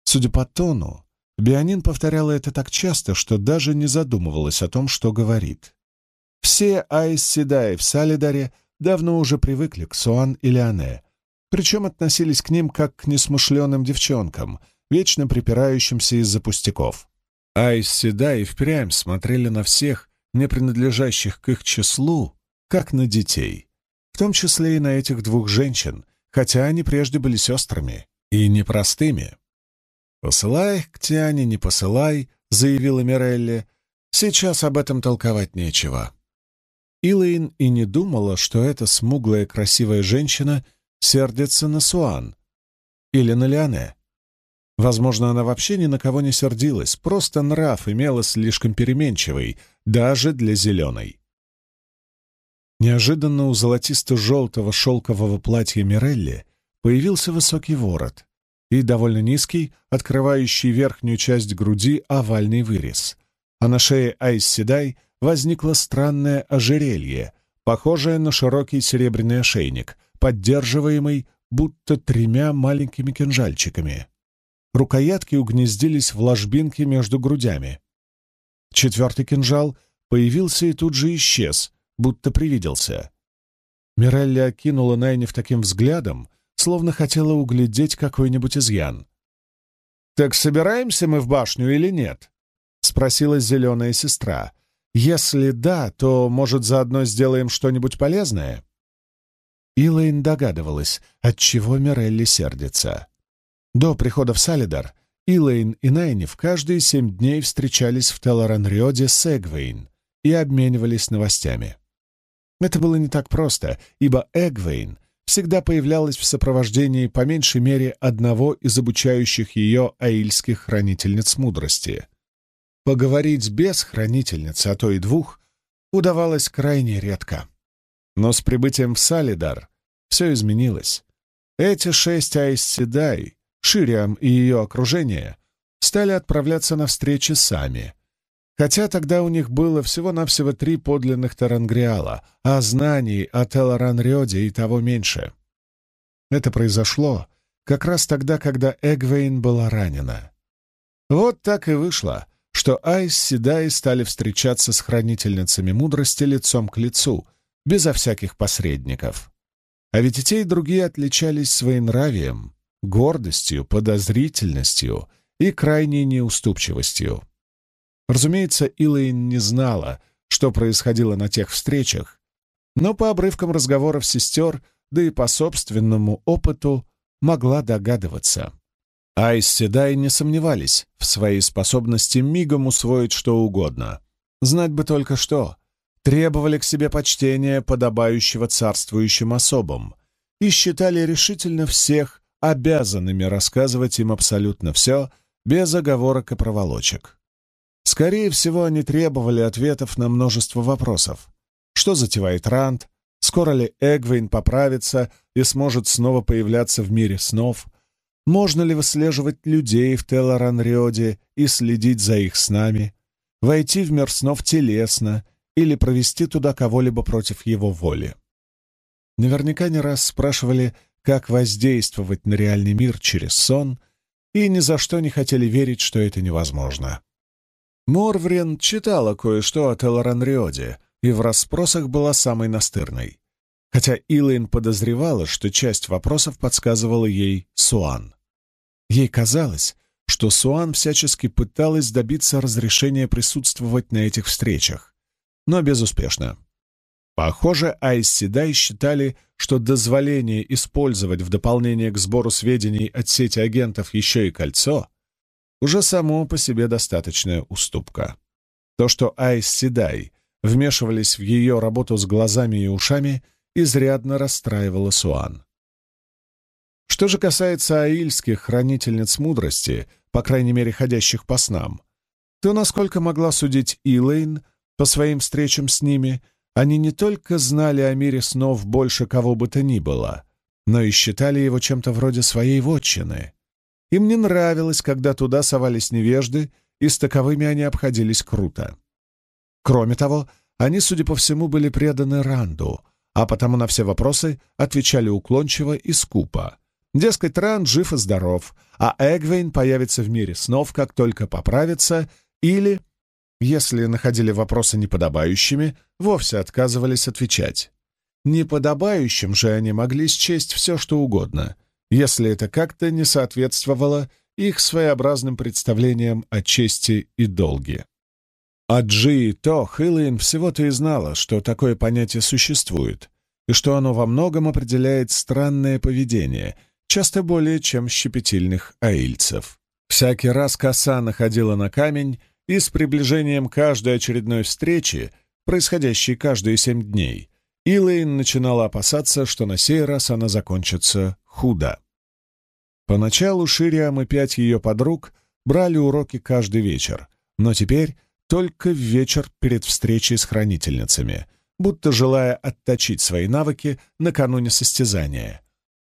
Судя по тону, Бианин повторяла это так часто, что даже не задумывалась о том, что говорит. Все Айс Седаи в Салидаре давно уже привыкли к Суан и Леоне, причем относились к ним как к несмышленым девчонкам, вечно припирающимся из-за пустяков. Айс впрямь смотрели на всех, не принадлежащих к их числу, как на детей, в том числе и на этих двух женщин, хотя они прежде были сестрами и непростыми. «Посылай их к Тиане, не посылай», — заявила Мирелли. «Сейчас об этом толковать нечего». Илэйн и не думала, что эта смуглая красивая женщина сердится на Суан или на Леоне. Возможно, она вообще ни на кого не сердилась, просто нрав имела слишком переменчивый, даже для зеленой. Неожиданно у золотисто-желтого шелкового платья Мирелли появился высокий ворот и довольно низкий, открывающий верхнюю часть груди овальный вырез, а на шее Айс Седай возникло странное ожерелье, похожее на широкий серебряный ошейник, поддерживаемый будто тремя маленькими кинжальчиками. Рукоятки угнездились в ложбинке между грудями. Четвертый кинжал появился и тут же исчез, будто привиделся. Мирелли окинула Найниф таким взглядом, словно хотела углядеть какой-нибудь изъян. «Так собираемся мы в башню или нет?» — спросила зеленая сестра. «Если да, то, может, заодно сделаем что-нибудь полезное?» Илэйн догадывалась, от чего Мирелли сердится. До прихода в Салидар Илэйн и Найниф каждые семь дней встречались в Телоранриоде с Эгвейн и обменивались новостями. Это было не так просто, ибо Эгвейн всегда появлялась в сопровождении по меньшей мере одного из обучающих ее аильских хранительниц мудрости. Поговорить без хранительницы, а то и двух, удавалось крайне редко. Но с прибытием в Салидар все изменилось. Эти шесть Айсседай, Шириам и ее окружение, стали отправляться на встречи сами. Хотя тогда у них было всего-навсего три подлинных Тарангриала, а знаний о Телоранрёде и того меньше. Это произошло как раз тогда, когда Эгвейн была ранена. Вот так и вышло, что Айс Седай стали встречаться с хранительницами мудрости лицом к лицу — безо всяких посредников. А ведь и те, и другие отличались своенравием, гордостью, подозрительностью и крайней неуступчивостью. Разумеется, Илэйн не знала, что происходило на тех встречах, но по обрывкам разговоров сестер, да и по собственному опыту, могла догадываться. Айс Седай не сомневались в своей способности мигом усвоить что угодно. Знать бы только что. Требовали к себе почтения, подобающего царствующим особам, и считали решительно всех обязанными рассказывать им абсолютно все, без оговорок и проволочек. Скорее всего, они требовали ответов на множество вопросов. Что затевает Ранд? Скоро ли Эгвейн поправится и сможет снова появляться в мире снов? Можно ли выслеживать людей в Телоранриоде и следить за их снами? Войти в мир снов телесно или провести туда кого-либо против его воли? Наверняка не раз спрашивали, как воздействовать на реальный мир через сон, и ни за что не хотели верить, что это невозможно. Морврен читала кое-что о Телоранриоде и в расспросах была самой настырной, хотя Илайн подозревала, что часть вопросов подсказывала ей Суан. Ей казалось, что Суан всячески пыталась добиться разрешения присутствовать на этих встречах, но безуспешно. Похоже, Айс Седай считали, что дозволение использовать в дополнение к сбору сведений от сети агентов еще и кольцо уже само по себе достаточная уступка. То, что Айс Седай вмешивались в ее работу с глазами и ушами, изрядно расстраивало Суан. Что же касается аильских хранительниц мудрости, по крайней мере, ходящих по снам, то, насколько могла судить Илэйн по своим встречам с ними — они не только знали о мире снов больше кого бы то ни было, но и считали его чем-то вроде своей вотчины. Им не нравилось, когда туда совались невежды, и с таковыми они обходились круто. Кроме того, они, судя по всему, были преданы Ранду, а потому на все вопросы отвечали уклончиво и скупо. Дескать, Ранд жив и здоров, а Эгвейн появится в мире снов, как только поправится, или если находили вопросы неподобающими, вовсе отказывались отвечать. Неподобающим же они могли счесть все, что угодно, если это как-то не соответствовало их своеобразным представлениям о чести и долге. А Джи и То Хиллин всего-то и знала, что такое понятие существует, и что оно во многом определяет странное поведение, часто более чем щепетильных аильцев. Всякий раз коса находила на камень, и с приближением каждой очередной встречи, происходящей каждые семь дней, Илэйн начинала опасаться, что на сей раз она закончится худо. Поначалу Шириам и пять ее подруг брали уроки каждый вечер, но теперь только в вечер перед встречей с хранительницами, будто желая отточить свои навыки накануне состязания.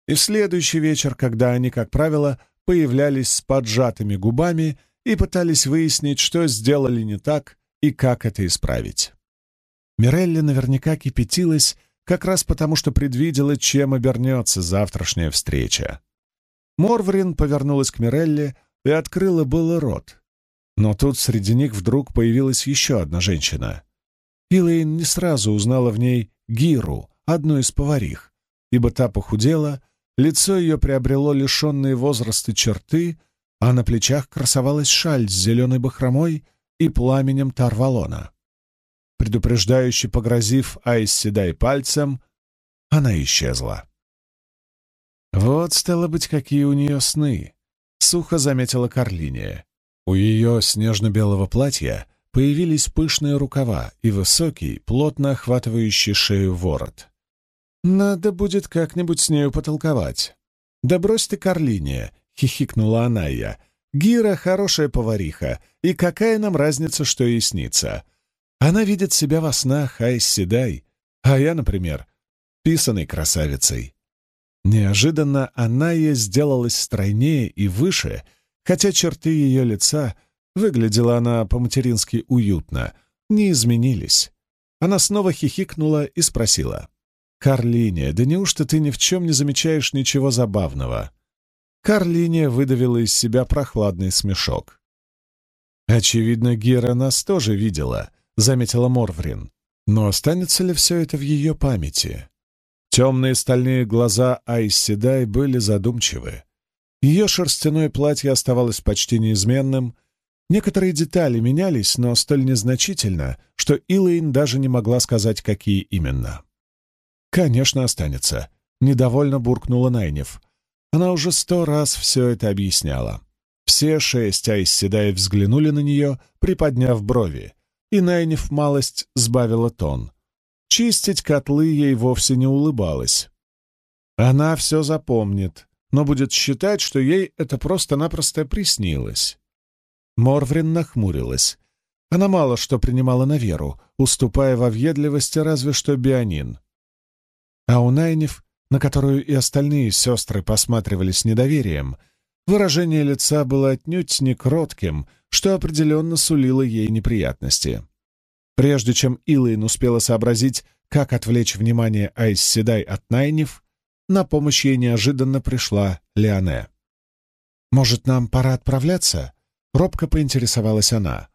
И в следующий вечер, когда они, как правило, появлялись с поджатыми губами и пытались выяснить, что сделали не так и как это исправить. Мирелли наверняка кипятилась как раз потому, что предвидела, чем обернется завтрашняя встреча. Морврин повернулась к Мирелли и открыла было рот. Но тут среди них вдруг появилась еще одна женщина. Илэйн не сразу узнала в ней Гиру, одну из поварих, ибо та похудела, лицо ее приобрело лишенные возраста черты, а на плечах красовалась шаль с зеленой бахромой и пламенем Тарвалона. Предупреждающе погрозив Айс Седай пальцем, она исчезла. «Вот, стало быть, какие у нее сны», — сухо заметила Карлиния. У ее снежно-белого платья появились пышные рукава и высокий, плотно охватывающий шею ворот. «Надо будет как-нибудь с нею потолковать». «Да брось ты, Карлиния, — хихикнула Анайя. «Гира — хорошая повариха, и какая нам разница, что ей снится? Она видит себя во снах, Айс Седай, а я, например, писаной красавицей». Неожиданно Анайя сделалась стройнее и выше, хотя черты ее лица, выглядела она по-матерински уютно, не изменились. Она снова хихикнула и спросила. «Карлиния, да неужто ты ни в чем не замечаешь ничего забавного?» Карлиния выдавила из себя прохладный смешок. «Очевидно, Гера нас тоже видела», — заметила Морврин. «Но останется ли все это в ее памяти?» Темные стальные глаза Айсседай были задумчивы. Ее шерстяное платье оставалось почти неизменным, Некоторые детали менялись, но столь незначительно, что Илэйн даже не могла сказать, какие именно. «Конечно, останется», — недовольно буркнула Найнев. Она уже сто раз все это объясняла. Все шесть Айсседаев взглянули на нее, приподняв брови, и Найнев малость сбавила тон. Чистить котлы ей вовсе не улыбалась. Она все запомнит, но будет считать, что ей это просто-напросто приснилось. Морврин нахмурилась. Она мало что принимала на веру, уступая во въедливости разве что Бионин. А у Найнев, на которую и остальные сестры посматривали с недоверием, выражение лица было отнюдь не кротким, что определенно сулило ей неприятности. Прежде чем Илайн успела сообразить, как отвлечь внимание Айс от Найнев, на помощь ей неожиданно пришла Леоне. «Может, нам пора отправляться?» Робко поинтересовалась она.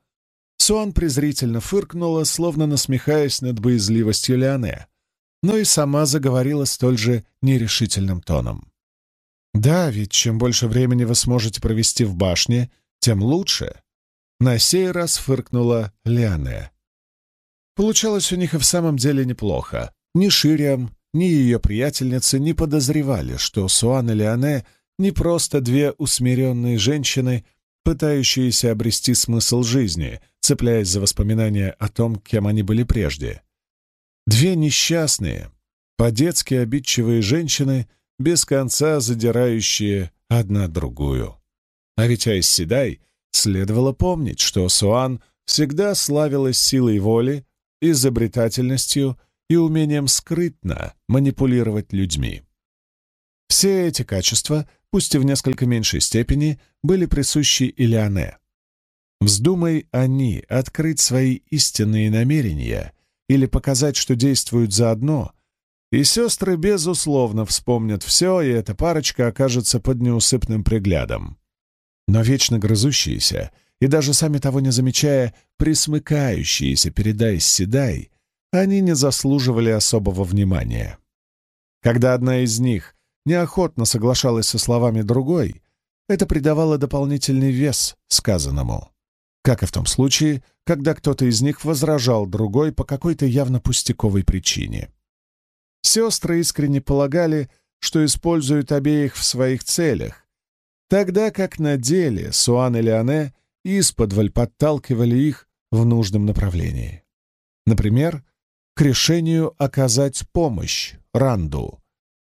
Суан презрительно фыркнула, словно насмехаясь над боязливостью Леоне, но и сама заговорила столь же нерешительным тоном. «Да, ведь чем больше времени вы сможете провести в башне, тем лучше». На сей раз фыркнула Леоне. Получалось у них и в самом деле неплохо. Ни Шириам, ни ее приятельницы не подозревали, что Суан и Леоне не просто две усмиренные женщины, пытающиеся обрести смысл жизни, цепляясь за воспоминания о том, кем они были прежде. Две несчастные, по-детски обидчивые женщины, без конца задирающие одна другую. А ведь Айсседай следовало помнить, что Суан всегда славилась силой воли, изобретательностью и умением скрытно манипулировать людьми. Все эти качества — пусть и в несколько меньшей степени, были присущи Илиане. Вздумай они открыть свои истинные намерения или показать, что действуют заодно, и сестры, безусловно, вспомнят все, и эта парочка окажется под неусыпным приглядом. Но вечно грызущиеся, и даже сами того не замечая, присмыкающиеся перед Айс-Седай, они не заслуживали особого внимания. Когда одна из них неохотно соглашалась со словами другой, это придавало дополнительный вес сказанному. Как и в том случае, когда кто-то из них возражал другой по какой-то явно пустяковой причине. Сестры искренне полагали, что используют обеих в своих целях, тогда как на деле Суан и Леоне исподволь подталкивали их в нужном направлении. Например, к решению оказать помощь Ранду,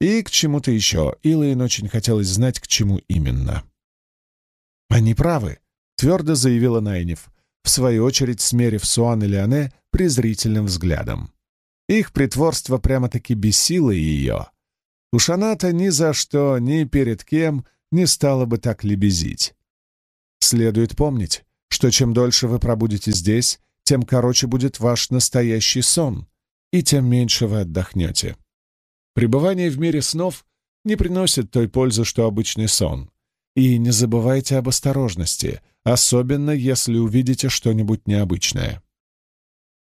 и к чему-то еще. Илайн очень хотелось знать, к чему именно. «Они правы», — твердо заявила Найнев, в свою очередь смерив Суан и Леоне презрительным взглядом. Их притворство прямо-таки бесило ее. Уж она-то ни за что, ни перед кем не стала бы так лебезить. Следует помнить, что чем дольше вы пробудете здесь, тем короче будет ваш настоящий сон, и тем меньше вы отдохнете. Пребывание в мире снов не приносит той пользы, что обычный сон. И не забывайте об осторожности, особенно если увидите что-нибудь необычное.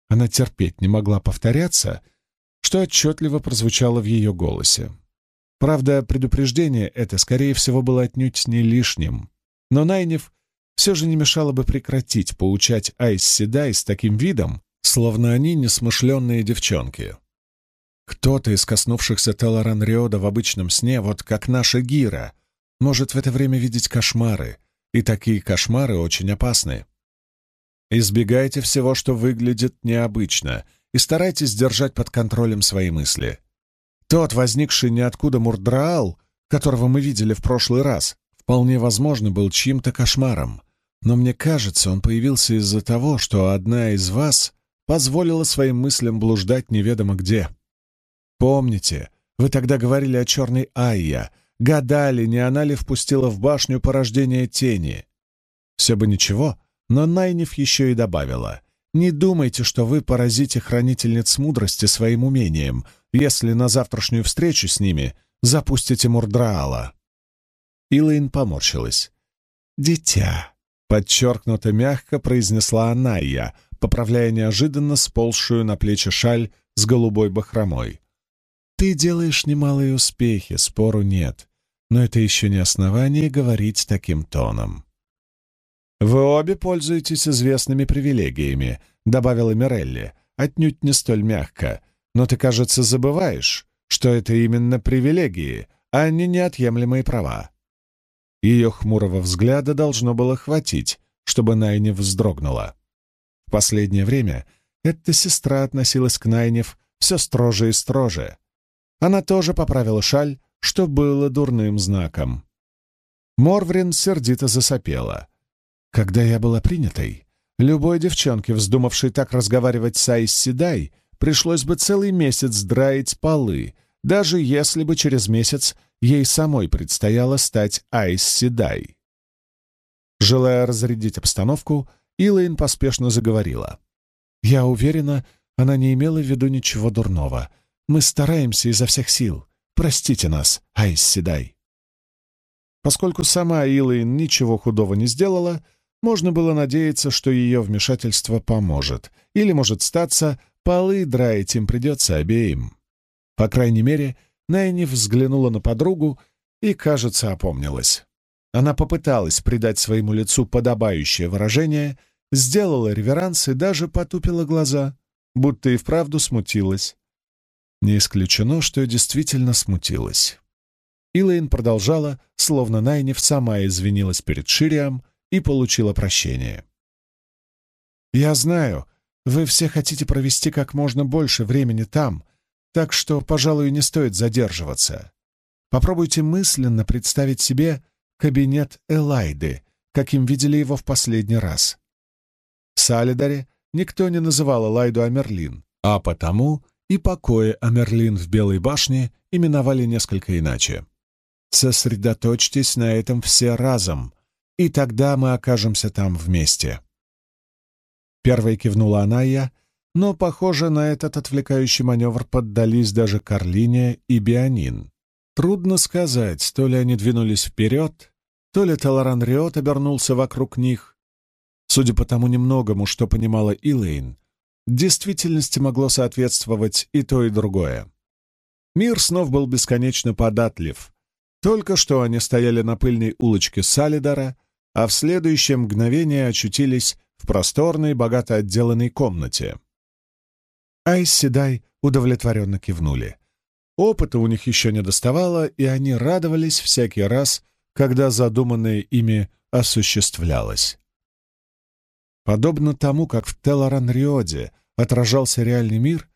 Она терпеть не могла повторяться, что отчетливо прозвучало в ее голосе. Правда, предупреждение это, скорее всего, было отнюдь не лишним. Но Найнев все же не мешало бы прекратить поучать Айс Седай с таким видом, словно они несмышленные девчонки. Кто-то из коснувшихся Телоран Риода в обычном сне, вот как наша Гира, может в это время видеть кошмары, и такие кошмары очень опасны. Избегайте всего, что выглядит необычно, и старайтесь держать под контролем свои мысли. Тот, возникший ниоткуда Мурдраал, которого мы видели в прошлый раз, вполне возможно был чьим-то кошмаром, но мне кажется, он появился из-за того, что одна из вас позволила своим мыслям блуждать неведомо где. Помните, вы тогда говорили о черной Айя, гадали, не она ли впустила в башню порождение тени. Все бы ничего, но Найниф еще и добавила. Не думайте, что вы поразите хранительниц мудрости своим умением, если на завтрашнюю встречу с ними запустите Мурдраала. Илайн поморщилась. «Дитя», — подчеркнуто мягко произнесла Анайя, поправляя неожиданно сползшую на плечи шаль с голубой бахромой. Ты делаешь немалые успехи, спору нет, но это еще не основание говорить таким тоном. «Вы обе пользуетесь известными привилегиями», — добавила Мирелли, отнюдь не столь мягко. «Но ты, кажется, забываешь, что это именно привилегии, а не неотъемлемые права». Ее хмурого взгляда должно было хватить, чтобы Найнев вздрогнула. В последнее время эта сестра относилась к Найнев все строже и строже. Она тоже поправила шаль, что было дурным знаком. Морврин сердито засопела. Когда я была принятой, любой девчонке, вздумавшей так разговаривать с Айс Седай, пришлось бы целый месяц драить полы, даже если бы через месяц ей самой предстояло стать Айс Седай. Желая разрядить обстановку, Илэйн поспешно заговорила. «Я уверена, она не имела в виду ничего дурного. Мы стараемся изо всех сил. Простите нас, Айс Седай». Поскольку сама Илэйн ничего худого не сделала, можно было надеяться, что ее вмешательство поможет, или, может статься, полы драить им придется обеим. По крайней мере, Найни взглянула на подругу и, кажется, опомнилась. Она попыталась придать своему лицу подобающее выражение, сделала реверанс и даже потупила глаза, будто и вправду смутилась. Не исключено, что действительно смутилась. Илэйн продолжала, словно Найниф сама извинилась перед Шириам и получила прощение. «Я знаю, вы все хотите провести как можно больше времени там, так что, пожалуй, не стоит задерживаться. Попробуйте мысленно представить себе кабинет Элайды, каким видели его в последний раз. В Салидаре никто не называл Элайду Амерлин, а потому и покои Амерлин в Белой башне именовали несколько иначе. Сосредоточьтесь на этом все разом, и тогда мы окажемся там вместе. Первой кивнула Анайя, но, похоже, на этот отвлекающий маневр поддались даже Карлиния и Бианин. Трудно сказать, то ли они двинулись вперед, то ли Таларан Риот обернулся вокруг них. Судя по тому немногому, что понимала Илэйн, действительности могло соответствовать и то, и другое. Мир снов был бесконечно податлив. Только что они стояли на пыльной улочке Салидара, а в следующее мгновение очутились в просторной, богато отделанной комнате. Айс Седай удовлетворенно кивнули. Опыта у них еще не доставало, и они радовались всякий раз, когда задуманное ими осуществлялось. Подобно тому, как в Телоран-Риоде отражался реальный мир,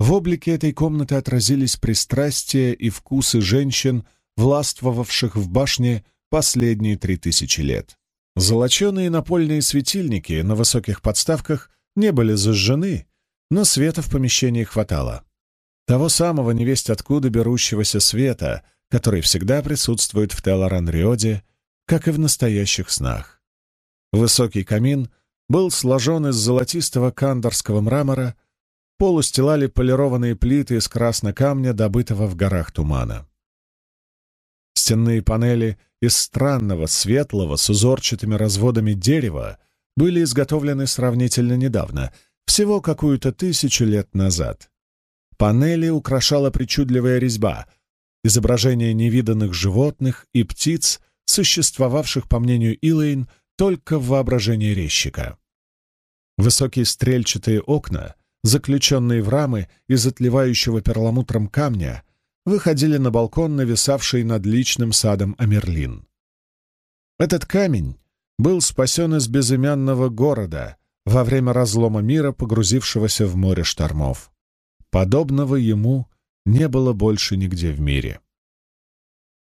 в облике этой комнаты отразились пристрастия и вкусы женщин, властвовавших в башне последние три тысячи лет. Золоченые напольные светильники на высоких подставках не были зажжены, но света в помещении хватало. Того самого невесть откуда берущегося света, который всегда присутствует в Телоран-Риоде, как и в настоящих снах. Высокий камин был сложен из золотистого кандорского мрамора, пол устилали полированные плиты из краснокамня, добытого в горах тумана. Стенные панели из странного, светлого, с узорчатыми разводами дерева были изготовлены сравнительно недавно, всего какую-то тысячу лет назад. Панели украшала причудливая резьба, изображение невиданных животных и птиц, существовавших, по мнению Илэйн, только в воображении резчика. Высокие стрельчатые окна, заключенные в рамы из отливающего перламутром камня, выходили на балкон, нависавший над личным садом Амерлин. Этот камень был спасен из безымянного города во время разлома мира, погрузившегося в море штормов. Подобного ему не было больше нигде в мире.